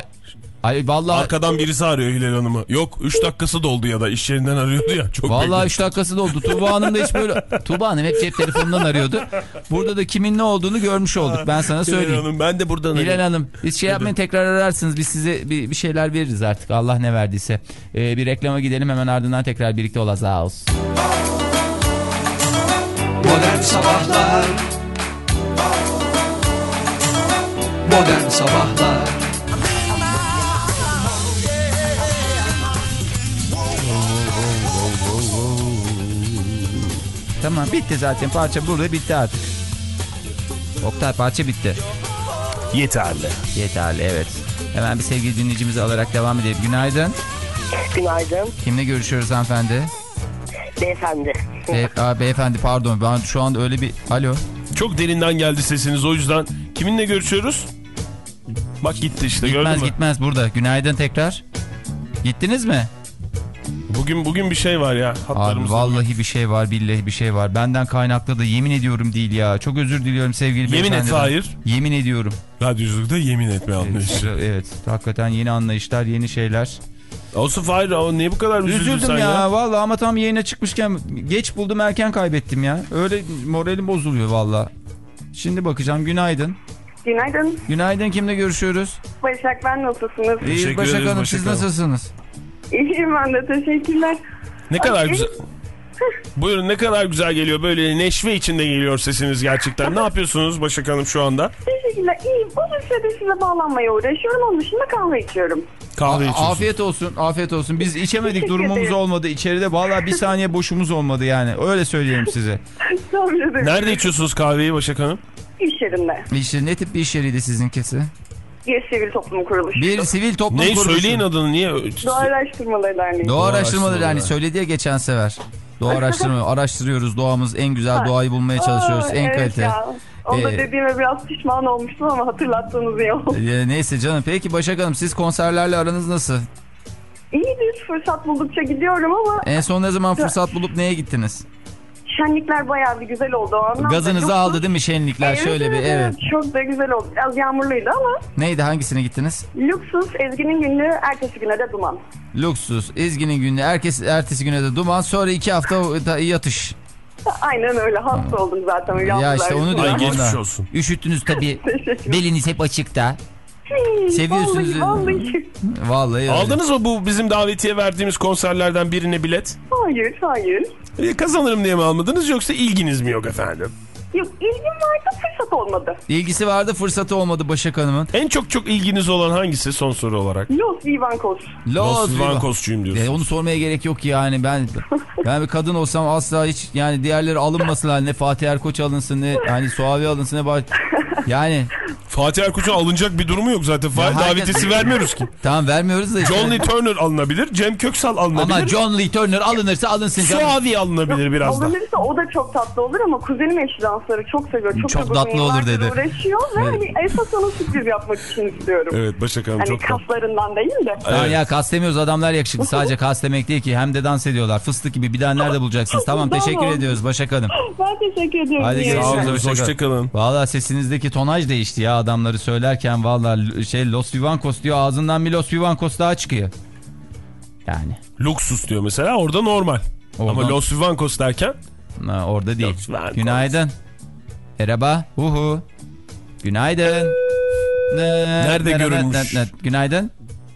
ay vallahi
Arkadan birisi arıyor Hilal Hanım'ı. Yok 3 dakikası doldu ya da iş yerinden arıyordu ya. Çok
Vallahi
bekledim.
3 dakikası doldu. Tuğba Hanım da hiç böyle... <laughs> Tuğba Hanım hep cep telefonundan arıyordu. Burada da kimin ne olduğunu görmüş olduk. Ben sana
Hilal
söyleyeyim.
Hanım ben de buradan
Hilal. Hanım biz şey yapmayın tekrar ararsınız. Biz size bir, bir şeyler veririz artık. Allah ne verdiyse. Ee, bir reklama gidelim hemen ardından tekrar birlikte olacağız.
Modern Sabahlar Modern Sabahlar
Tamam bitti zaten. Parça burada bitti artık. Oktay parça bitti.
Yeterli.
Yeterli evet. Hemen bir sevgili dinleyicimizi alarak devam edelim. Günaydın.
Günaydın
Kimle görüşüyoruz hanımefendi?
beyefendi.
Be <laughs> Aa, beyefendi pardon ben şu anda öyle bir... Alo.
Çok derinden geldi sesiniz o yüzden. Kiminle görüşüyoruz? Bak gitti işte gördün
Gitmez
mü?
gitmez burada. Günaydın tekrar. Gittiniz mi?
Bugün bugün bir şey var ya
Abi vallahi bir şey var billahi bir şey var. Benden kaynaklı da yemin ediyorum değil ya. Çok özür diliyorum sevgili
Yemin et. Fahir.
Yemin ediyorum.
Radyoculukta yemin etme anlayışı.
Evet, evet hakikaten yeni anlayışlar yeni şeyler.
Olsun Fahir ama niye bu kadar üzüldün
Üzüldüm
sen
ya,
ya?
vallahi ama tam yayına çıkmışken geç buldum erken kaybettim ya. Öyle moralim bozuluyor vallahi. Şimdi bakacağım günaydın.
Günaydın.
Günaydın kimle görüşüyoruz?
Başak ben nasılsınız?
Teşekkür
Başak
ederiz
Hanım
Başak
siz
Hanım.
nasılsınız?
İyiyim ben de teşekkürler.
Ne kadar
Ay,
güzel. <laughs> Buyurun ne kadar güzel geliyor böyle neşve içinde geliyor sesiniz gerçekten. Ne yapıyorsunuz Başak Hanım şu anda?
Teşekkürler. İyiyim. Uzun süredir size bağlanmaya uğraşıyorum. Onun dışında kahve içiyorum.
Kahve içiyorsunuz.
Afiyet olsun, afiyet olsun. Biz içemedik,
Teşekkür
durumumuz
ederim.
olmadı. İçeride vallahi bir saniye boşumuz olmadı yani. Öyle söyleyeyim size. <laughs>
Nerede içiyorsunuz kahveyi Başak Hanım?
İş yerinde.
İşte ne tip bir iş yeriydi sizinkisi?
Bir sivil toplum kuruluşu.
Bir sivil toplum
Neyi
kuruluşu.
söyleyin adını niye?
Doğa Araştırmaları Derneği.
Doğa araştırmaları yani söyledi ya geçen sefer. Doğa araştırma <laughs> araştırıyoruz. Doğamız en güzel doğayı bulmaya çalışıyoruz.
Aa,
en
evet
kalite.
Ya. Onu da
Ee,
dediğime biraz pişman olmuştum ama hatırlattığınız iyi oldu.
Ee, neyse canım. Peki Başak Hanım siz konserlerle aranız nasıl?
İyidir fırsat buldukça gidiyorum ama
En son ne zaman fırsat bulup neye gittiniz?
Şenlikler bayağı bir güzel oldu o anlamda.
Gazınızı
Çok-
aldı değil mi şenlikler?
Evet,
Şöyle bir evet.
Çok da güzel oldu. Biraz yağmurluydu ama
Neydi hangisine gittiniz?
Lüksus Ezgi'nin günlüğü ertesi güne de duman.
Luksus, Ezgi'nin günü, herkes ertesi güne de duman, sonra iki hafta yatış.
Aynen öyle hasta oldum zaten.
Ya işte onu diyorum.
geçmiş
onda.
olsun.
Üşüttünüz tabii. <laughs> Beliniz hep açıkta. Seviyorsunuz.
Vallahi, vallahi.
Vallahi.
Aldınız mı bu bizim davetiye verdiğimiz konserlerden birine bilet?
Hayır hayır.
E, kazanırım diye mi almadınız yoksa ilginiz mi yok efendim?
Yok ilgim vardı fırsat olmadı.
İlgisi vardı fırsatı olmadı Başak Hanım'ın.
En çok çok ilginiz olan hangisi son soru olarak?
Los Vivancos.
Los
Viva-
Vivancos'cuyum diyorsun.
E, onu sormaya gerek yok yani ben <laughs> ben bir kadın olsam asla hiç yani diğerleri alınmasınlar ne Fatih Erkoç alınsın ne hani Suavi alınsın ne bak yani
Fatih Erkoç'a alınacak bir durumu yok zaten.
Ya herkes-
Davetiyesi vermiyoruz ki.
tamam vermiyoruz da işte.
John Lee Turner alınabilir, Cem Köksal alınabilir.
ama John Lee Turner alınırsa alınsın.
Suavi alınabilir biraz da.
Alınırsa o da çok tatlı olur ama kuzenim eşi dansları çok seviyor. Çok,
Çok tatlı olur dedi.
uğraşıyor ve
Evet.
hani esas ona sürpriz yapmak için istiyorum.
Evet Başak Hanım
Hani
çok tatlı.
kaslarından değil de.
Tamam ya kastemiyoruz adamlar yakışıklı <laughs> sadece kastlemek değil ki hem de dans ediyorlar fıstık gibi bir daha nerede bulacaksınız tamam teşekkür
Tamam.
ediyoruz Başak Hanım.
Ben teşekkür ediyorum.
Hadi görüşürüz.
Hoşçakalın.
Valla sesinizdeki tonaj değişti ya adamları söylerken valla şey Los Vivancos diyor ağzından bir Los Vivancos daha çıkıyor. Yani
Luksus diyor mesela orada normal.
Oradan-
Ama Los Vivancos derken
ha, orada değil. Günaydın. Merhaba. Huhu. Günaydın.
Nerede görülmüş?
Günaydın.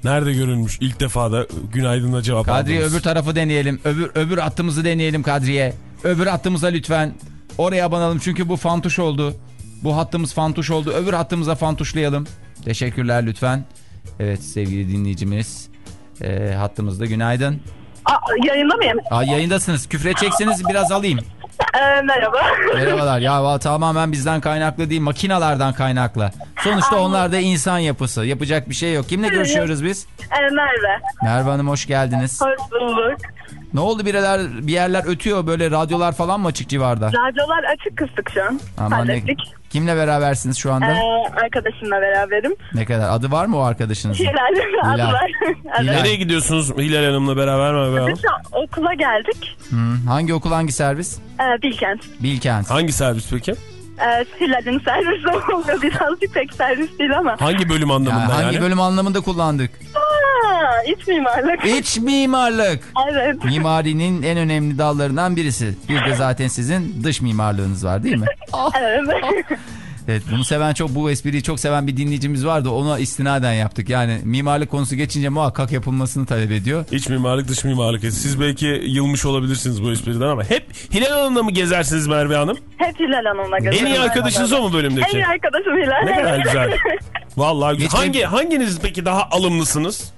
nerede görülmüş ilk defa da günaydınla cevap
Kadriye
aldınız.
öbür tarafı deneyelim. Öbür öbür hattımızı deneyelim Kadriye. Öbür hattımıza lütfen. Oraya abanalım çünkü bu fantuş oldu. Bu hattımız fantuş oldu. Öbür hattımıza fantuşlayalım. Teşekkürler lütfen. Evet sevgili dinleyicimiz. E, hattımızda günaydın.
Aa, yayında mıyım?
Aa, yayındasınız. Küfredeceksiniz biraz alayım.
Ee, merhaba. <laughs>
Merhabalar. Ya tamamen bizden kaynaklı değil makinalardan kaynaklı. Sonuçta onlar da insan yapısı. Yapacak bir şey yok. Kimle görüşüyoruz biz?
Ee, Merve.
Merve Hanım hoş geldiniz.
Hoş bulduk.
Ne oldu bir yerler, bir yerler ötüyor böyle radyolar falan mı açık civarda?
Radyolar açık kıstık şu an.
Aman ne, kimle berabersiniz şu anda?
Ee, arkadaşımla beraberim.
Ne kadar adı var mı o arkadaşınızın?
Hilal. Adı var. Evet. <laughs>
Nereye gidiyorsunuz Hilal Hanım'la beraber mi?
Biz okula geldik.
Hı, hangi okul hangi servis?
Ee, Bilkent.
Bilkent.
Hangi servis peki?
Ee, Hilal'in servisi oluyor. Birazcık pek servis değil ama.
Hangi bölüm anlamında
Yani
yani?
hangi bölüm anlamında kullandık?
Aa, iç mimarlık.
İç mimarlık.
Evet.
Mimarinin en önemli dallarından birisi. Bir de zaten sizin dış mimarlığınız var değil mi? <laughs>
Evet.
Evet bunu seven çok bu espriyi çok seven bir dinleyicimiz vardı. Ona istinaden yaptık. Yani mimarlık konusu geçince muhakkak yapılmasını talep ediyor.
İç mimarlık dış mimarlık. Siz belki yılmış olabilirsiniz bu espriden ama hep Hilal Hanım'la mı gezersiniz Merve Hanım?
Hep Hilal Hanım'la
En
geziyorum.
iyi arkadaşınız o mu bölümdeki?
En iyi arkadaşım Hilal.
Ne kadar güzel. <laughs> Vallahi güzel. Hangi, hanginiz peki daha alımlısınız?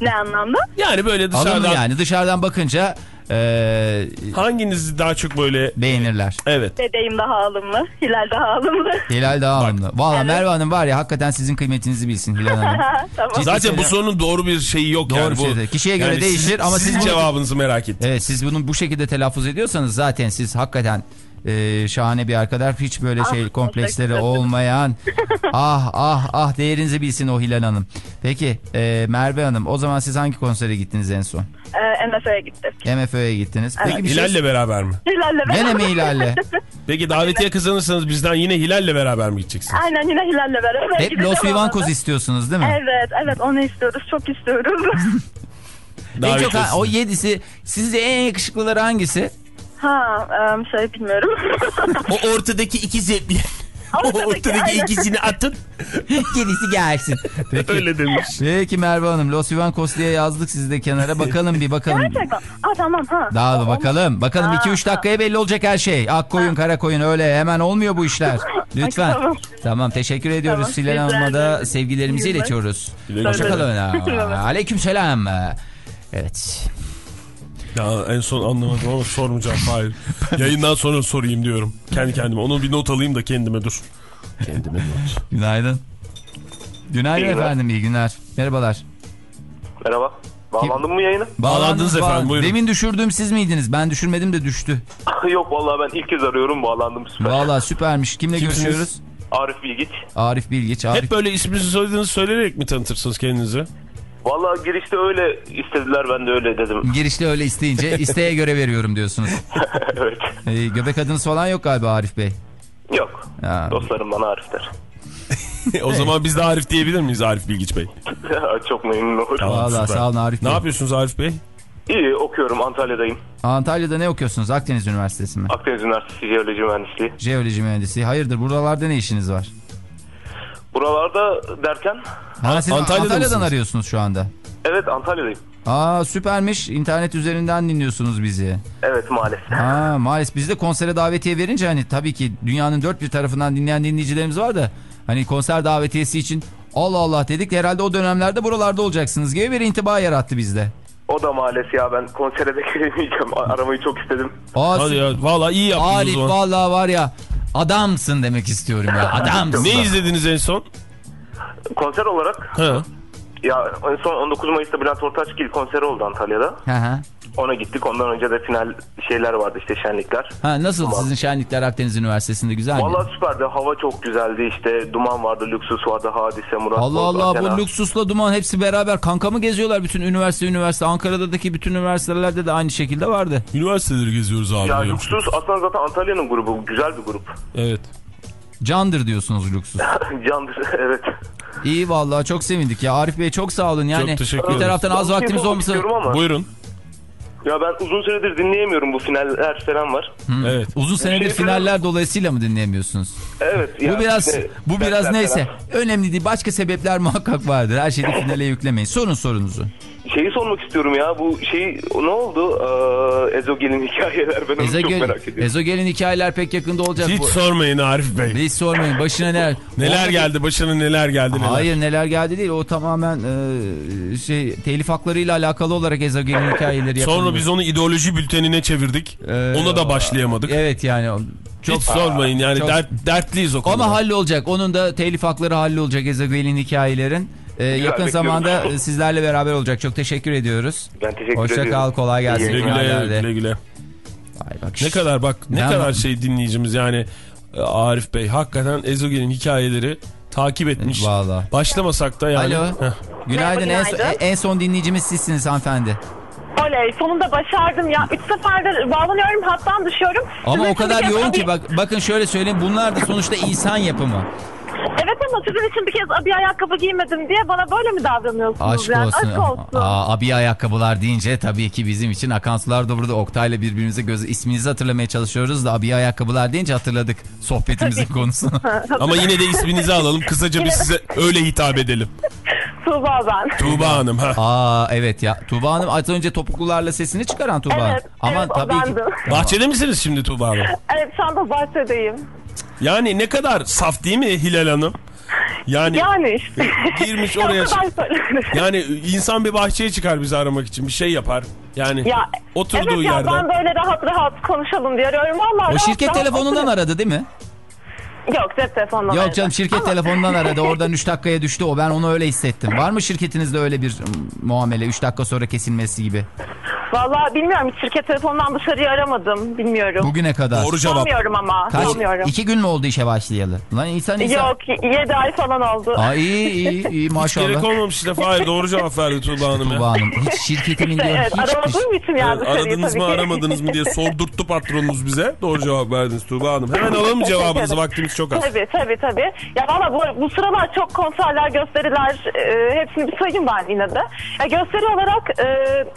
ne anlamda?
Yani böyle dışarıdan...
Alımlı yani dışarıdan bakınca eee
Hanginiz daha çok böyle...
beğenirler.
Evet.
Bebeğim daha alımlı. Hilal daha alımlı.
Hilal daha alımlı. Valla Merve Hanım var ya hakikaten sizin kıymetinizi bilsin Hilal Hanım. <laughs>
tamam.
Ciddi
Zaten bu sorunun doğru bir şeyi yok
Doğru
yani.
bir
Bu.
Kişiye göre
yani
değişir
siz-
ama
sizin
siz bunu-
cevabınızı merak ettim.
Evet siz bunu bu şekilde telaffuz ediyorsanız zaten siz hakikaten eee, şahane bir arkadaş. Hiç böyle şey kompleksleri olmayan. <laughs> ah ah ah değerinizi bilsin o Hilal Hanım. Peki eee, Merve Hanım o zaman siz hangi konsere gittiniz en son?
Ee, MFÖ'ye gittik.
MFÖ'ye gittiniz. Peki bir şey...
Hilal'le beraber mi?
Hilal'le beraber.
Gene mi Hilal'le? <laughs>
Peki davetiye kazanırsanız bizden yine Hilal'le beraber mi gideceksiniz?
Aynen yine Hilal'le beraber
Hep Los. Vivancos istiyorsunuz değil mi?
Evet evet onu istiyoruz. Çok istiyoruz. <laughs>
En çok o yedisi sizce en yakışıklıları hangisi?
Ha şey bilmiyorum.
O ortadaki iki zepli. <laughs> o
Ortadaki,
ikisini atın. <laughs>
Gerisi gelsin. Peki.
Öyle demiş.
Peki Merve Hanım Los Vivancos diye yazdık sizi de kenara. Bakalım bir bakalım.
Gerçekten. Aa tamam ha.
Daha da bakalım. Bakalım
Ha,
2-3 dakikaya belli olacak her şey. Ak koyun kara koyun öyle hemen olmuyor bu işler. <laughs> Lütfen.
tamam.
Tamam teşekkür ediyoruz.
Tamam, rica
Hanım'a da sevgilerimizi iletiyoruz.
Güle güle.
Hoşçakalın. Aleyküm selam. Evet.
Ya en son anlamadım ama sormayacağım. Hayır. Yayından sonra sorayım diyorum. Kendi kendime. Onu bir not alayım da kendime dur. Kendime not.
Günaydın. Günaydın
İyi günler.
efendim iyi günler. Merhabalar.
Merhaba. Bağlandın mı yayına?
Bağlandınız
Bağ-
efendim, buyurun.
Demin düşürdüğüm siz miydiniz? Ben düşürmedim de düştü. <laughs>
Yok vallahi ben ilk kez arıyorum bağlandım süper.
Valla süpermiş. Kimle
Kimsiniz?
görüşüyoruz?
Arif Bilgiç.
Arif Bilgiç. Arif
Hep böyle isminizi soyadınızı söyleyerek mi tanıtırsınız kendinizi?
Vallahi girişte öyle istediler ben de öyle dedim. <laughs>
Girişte öyle isteyince <laughs> isteğe göre veriyorum diyorsunuz. <laughs>
evet.
Ee, göbek adınız falan yok galiba Arif Bey.
Yok.
Ya.
Dostlarım bana Arif der.
o zaman biz de Arif diyebilir miyiz Arif Bilgiç Bey?
Çok memnun olurum.
Tamam,
Valla sağ olun Arif
Ne
Bey.
yapıyorsunuz Arif Bey?
İyi okuyorum Antalya'dayım.
Antalya'da ne okuyorsunuz? Akdeniz Üniversitesi mi?
Akdeniz Üniversitesi Jeoloji Mühendisliği.
Jeoloji mühendisi. Hayırdır buralarda ne işiniz var?
Buralarda derken
Ha, siz
Antalya'da
Antalya'dan
mısınız?
arıyorsunuz şu anda.
evet Antalya'dayım.
Aa süpermiş. İnternet üzerinden dinliyorsunuz bizi.
Evet maalesef.
Ha maalesef biz de konsere davetiye verince hani tabii ki dünyanın dört bir tarafından dinleyen dinleyicilerimiz var da hani konser davetiyesi için Allah Allah dedik herhalde o dönemlerde buralarda olacaksınız gibi bir intiba yarattı bizde.
O da maalesef ya ben konsere de <laughs> gelemeyeceğim. Aramayı çok istedim.
Aa,
Hadi ya valla iyi yaptınız
Arif
o zaman.
vallahi var ya adamsın demek istiyorum ya <laughs> adamsın.
Ne izlediniz en son?
Konser olarak
Ha.
ya en son 19 Mayıs'ta Bülent Ortaçgil konseri oldu Antalya'da.
Hı hı.
Ona gittik. Ondan önce de final şeyler vardı işte şenlikler.
Ha nasıl
Duman.
sizin şenlikler Akdeniz Üniversitesi'nde güzel mi?
Vallahi süperdi. Hava çok güzeldi. İşte Duman vardı, Lüksus vardı, Hadise, Murat
Allah Allah
Athena.
bu lüksusla duman hepsi beraber kanka mı geziyorlar bütün üniversite üniversite Ankara'daki bütün üniversitelerde de aynı şekilde vardı.
Üniversiteleri geziyoruz abi.
Ya. Lüksus aslında zaten Antalya'nın grubu. Güzel bir grup.
Evet.
Candır diyorsunuz lüksus. <laughs>
Candır evet.
İyi vallahi çok sevindik ya Arif Bey çok sağ olun yani
Çok teşekkür
bir taraftan az
şey
vaktimiz
sormak
olmasa
ama.
Buyurun.
Ya ben uzun süredir dinleyemiyorum bu finaller falan var.
Evet.
uzun senedir
şey
finaller dolayısıyla mı dinleyemiyorsunuz?
Evet.
bu biraz
işte
bu biraz neyse
falan.
önemli değil başka sebepler muhakkak vardır her şeyi <laughs> finale yüklemeyin sorun sorunuzu.
Şeyi sormak istiyorum ya bu şey ne oldu? Ee, Ezogel'in <laughs> hikayeler ben onu çok
Ezogel,
merak ediyorum.
Ezogel'in hikayeler pek yakında olacak.
Hiç
bu.
sormayın Arif Bey.
Hiç sormayın. Başına neler...
Neler geldi başına neler geldi neler.
Hayır neler geldi değil. O tamamen e, şey telif haklarıyla alakalı olarak Ezogel'in hikayeleri
Sonra
yapıldı.
biz onu ideoloji bültenine çevirdik.
Ee,
Ona da başlayamadık.
Evet yani. Çok
Hiç sormayın yani
çok-
dert, dertliyiz o konuda.
Ama hallolacak. Onun da telif hakları hallolacak Ezogel'in hikayelerin. Ee, yakın zamanda e, sizlerle beraber olacak. Çok teşekkür ediyoruz.
Ben teşekkür
Hoşça
ediyorum.
kal, kolay gelsin.
Güle güle, güle güle.
Ay bak,
Ne kadar bak ne
Ben-
kadar şey dinleyicimiz yani e, Arif Bey hakikaten Ezogel'in hikayeleri takip etmiş.
Valla.
Başlamasak da yani.
Alo.
Heh.
Günaydın. En, son-
Günaydın.
en son dinleyicimiz sizsiniz hanımefendi.
Oley sonunda başardım ya. Üç seferdir bağlanıyorum hattan düşüyorum.
Ama
Sizin
o kadar yoğun ki bak bakın şöyle söyleyeyim bunlar da sonuçta insan yapımı.
Sizin için bir kez abi ayakkabı giymedim diye bana böyle mi davranıyorsunuz
Aşk
yani?
olsun.
Aşk olsun.
Aa, abi ayakkabılar deyince tabii ki bizim için akan sular da burada Oktay'la birbirimize göz isminizi hatırlamaya çalışıyoruz da abi ayakkabılar deyince hatırladık sohbetimizin <laughs> konusunu.
Ama yine de isminizi alalım. Kısaca biz size öyle hitap edelim.
Tuğba ben.
Tuğba Hanım. Ha.
Aa evet ya Tuğba Hanım az önce topuklularla sesini çıkaran Tuğba.
Evet,
Ama
evet,
tabii ki.
Bahçede misiniz şimdi Tuğba Hanım?
Evet şu anda bahçedeyim.
Yani ne kadar saf değil mi Hilal Hanım? Yani,
Yani işte.
girmiş <laughs> oraya. Yani insan bir bahçeye çıkar bizi aramak için bir şey yapar. Yani
Ya,
oturduğu
evet ya
yerden.
ben böyle rahat rahat konuşalım diye arıyorum. Vallahi
O
rahat
şirket
rahat
telefonundan
oturuyorum.
aradı değil mi?
Yok cep telefonundan
Yok canım şirket
Ama-
telefonundan aradı. <laughs> Oradan 3 dakikaya düştü o. Ben onu öyle hissettim. Var mı şirketinizde öyle bir muamele 3 dakika sonra kesilmesi gibi?
Vallahi bilmiyorum hiç şirket telefonundan dışarıyı aramadım. Bilmiyorum.
Bugüne kadar.
Doğru cevap.
Sanmıyorum ama.
Kaç?
Sanmıyorum.
İki gün mü oldu işe başlayalı? Lan insan insan.
Yok 7 ay falan oldu.
Aa, iyi iyi iyi
Hiç
maşallah.
gerek olmamış işte. Hayır doğru cevap verdi Tuğba Hanım. ya.
Tuğba Hanım hiç şirketimin
İşte
diyor
evet,
hiçbir
aramadığım için yani
Evet,
dışarıyı
aradınız mı
ki.
aramadınız mı diye sordurttu patronunuz bize. Doğru cevap verdiniz Tuğba Hanım. Hemen alalım cevabınızı vaktimiz çok az.
Tabii tabii tabii. Ya valla bu, bu sıralar çok konserler, gösteriler e, hepsini bir sayayım ben yine de. Ya gösteri olarak e,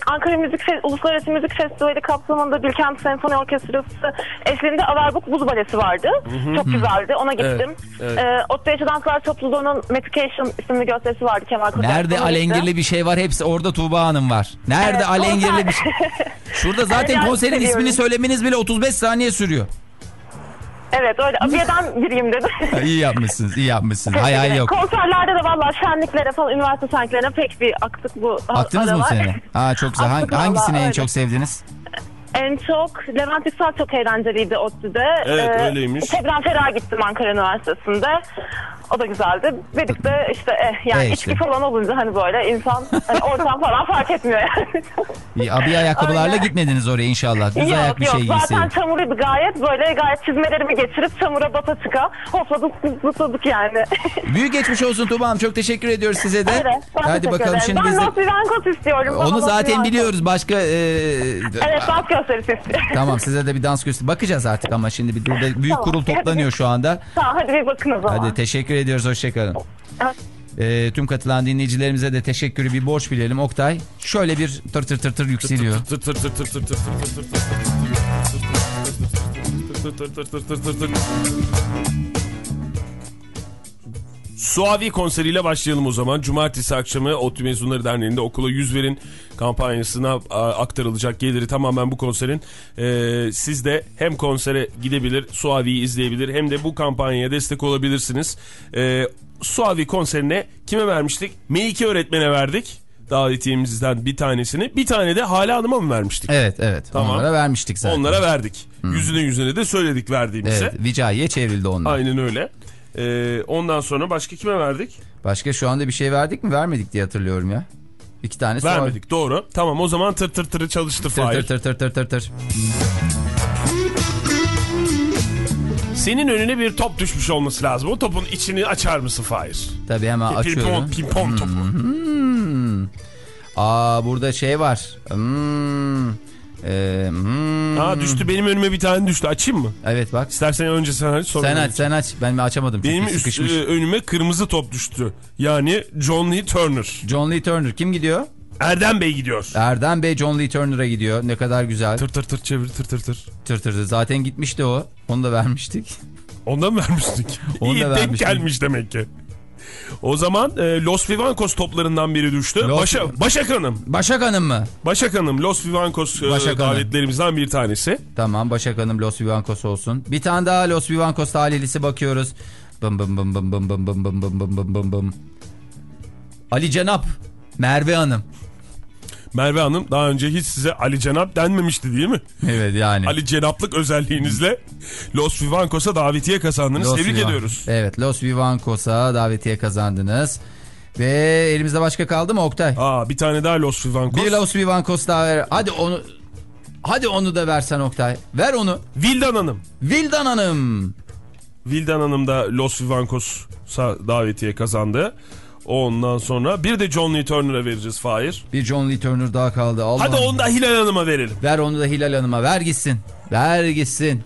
Ankara Müzik Fe- Uluslararası Müzik Festivali kapsamında Bilkent Senfoni Orkestrası eşliğinde Averbuk Buz Balesi vardı.
hı.
Çok güzeldi. Ona gittim.
Evet, evet.
E, Otlu Danslar Topluluğu'nun Medication isimli gösterisi vardı Kemal Koçak.
Nerede alengirli bir şey var hepsi orada Tuğba Hanım var. Nerede
Evet,
alengirli
konser-
bir şey? Şurada zaten <laughs> konserin ismini söylemeniz bile 35 saniye sürüyor.
Evet öyle abiyeden gireyim dedim.
iyi yapmışsınız iyi yapmışsınız. Hayal yok.
Konserlerde de valla şenliklere falan üniversite şenliklerine pek bir aktık bu
Aktınız mı
aralar.
sene? <laughs> Ha çok güzel.
Aktık
Hang- hangisini
vallahi,
en
öyle.
çok sevdiniz?
En çok Levent Yüksel çok eğlenceliydi ODTÜ'de.
Evet, öyleymiş.
Tebren Ferah'a gittim Ankara Üniversitesi'nde. O da güzeldi. Dedik de işte eh, yani
E işte.
içki falan olunca hani böyle insan hani ortam falan fark etmiyor yani. <laughs>
Abi ayakkabılarla
Aynen.
gitmediniz oraya inşallah. Düz ayak
yok
bir
yok
şey
zaten
giyseydin.
çamuruydu gayet böyle gayet çizmelerimi geçirip çamura bata çıka hopladık zıpladık yani. <laughs>
Büyük geçmiş olsun Tuğba Hanım. Çok teşekkür ediyoruz size de.
Evet, ben
Hadi bakalım
ederim.
şimdi
ben
biz de...
Venkos istiyorum.
Onu zaten biliyoruz. Başka... e,
Evet dans gösterisi istiyorum.
Tamam size de bir dans göster. Bakacağız artık ama şimdi bir burada büyük
Tamam.
kurul toplanıyor şu anda.
Tamam hadi bir bakın o zaman.
Hadi teşekkür ediyoruz. Hoşçakalın.
Evet.
Ee, tüm katılan dinleyicilerimize de teşekkürü bir borç bilelim. Oktay şöyle bir tır tır tır tır yükseliyor.
Suavi konseriyle başlayalım o zaman. Cumartesi akşamı ODTÜ Mezunları Derneği'nde okula yüz verin kampanyasına aktarılacak geliri tamamen bu konserin. Ee, siz de hem konsere gidebilir, Suavi'yi izleyebilir hem de bu kampanyaya destek olabilirsiniz. Ee, Suavi konserine kime vermiştik? M2 öğretmene verdik. Davetiyemizden bir tanesini. Bir tane de Hale Hanım'a mı vermiştik?
Evet evet.
Tamam.
Onlara vermiştik zaten.
Onlara verdik. Yüzüne yüzüne de söyledik verdiğimizi.
Evet, Vicai'ye çevrildi onlar.
Aynen öyle. Ee, ondan sonra başka kime verdik?
Başka şu anda bir şey verdik mi? Vermedik diye hatırlıyorum ya. İki tane sonra-
Vermedik doğru. Tamam o zaman tır tır tırı çalıştı
Tır
Fahir.
tır tır tır tır tır tır.
Senin önüne bir top düşmüş olması lazım. O topun içini açar mısın Fahir?
Tabii hemen
Pimpon,
açıyorum.
pimpon topu.
Hmm. Aa burada şey var. Hmm. Ee, hmm.
Aa düştü benim önüme bir tane düştü. Açayım mı?
Evet bak.
İstersen önce sen aç sonra
Sen aç sen aç. Ben açamadım.
Benim üst,
sıkışmış.
e, önüme kırmızı top düştü. Yani John Lee Turner.
John Lee Turner kim gidiyor?
Erdem Bey gidiyor.
Erdem Bey John Lee Turner'a gidiyor. Ne kadar güzel.
Tır tır tır çevir tır tır tır.
Tır tır tır. Zaten gitmişti o. Onu da vermiştik.
Ondan mı vermiştik?
Onu
İyi
da
denk
vermiştik.
gelmiş demek ki. O zaman e, Los Vivancos toplarından biri düştü.
Los-
Başa, Başak Hanım.
Başak Hanım mı?
Başak Hanım Los Vivancos e,
Başak Hanım.
davetlerimizden bir tanesi.
Tamam Başak Hanım Los Vivancos olsun. Bir tane daha Los Vivancos talihlisi bakıyoruz. Bım bım bım bım bım bım bım bım bım bım bım bım. Ali Cenap. Merve Hanım.
Merve Hanım daha önce hiç size Ali Cenap denmemişti değil mi?
Evet yani.
Ali Cenaplık özelliğinizle Los Vivancos'a davetiye kazandınız.
Los
Tebrik
Vivan-
ediyoruz.
Evet Los Vivancos'a davetiye kazandınız. Ve elimizde başka kaldı mı Oktay?
Aa bir tane daha Los Vivancos.
Bir Los Vivancos daha ver. Hadi onu Hadi onu da versen Oktay. Ver onu.
Vildan Hanım.
Vildan Hanım.
Vildan Hanım da Los Vivancos'a davetiye kazandı. Ondan sonra bir de John Lee Turner'a vereceğiz Fahir.
Bir John Lee Turner daha kaldı. Allah
Hadi onu da Hilal Hanım'a verelim.
Ver onu da Hilal Hanım'a. Ver gitsin. Ver gitsin.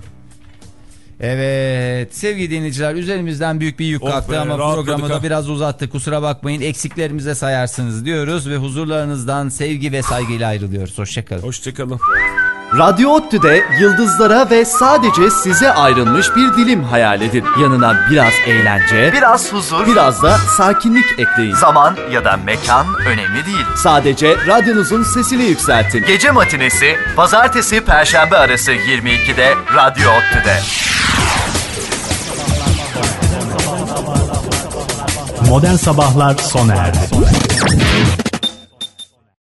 Evet sevgili dinleyiciler üzerimizden büyük bir yük
Oh
kalktı
be,
ama programı da biraz uzattı kusura bakmayın eksiklerimize sayarsınız diyoruz ve huzurlarınızdan sevgi ve saygıyla ayrılıyoruz hoşçakalın.
Hoşçakalın.
Radyo ODTÜ'de yıldızlara ve sadece size ayrılmış bir dilim hayal edin. Yanına biraz eğlence, biraz huzur, biraz da sakinlik ekleyin. Zaman ya da mekan önemli değil. Sadece radyonuzun sesini yükseltin. Gece matinesi pazartesi perşembe arası 22'de Radyo ODTÜ'de.
Modern Sabahlar sona erdi.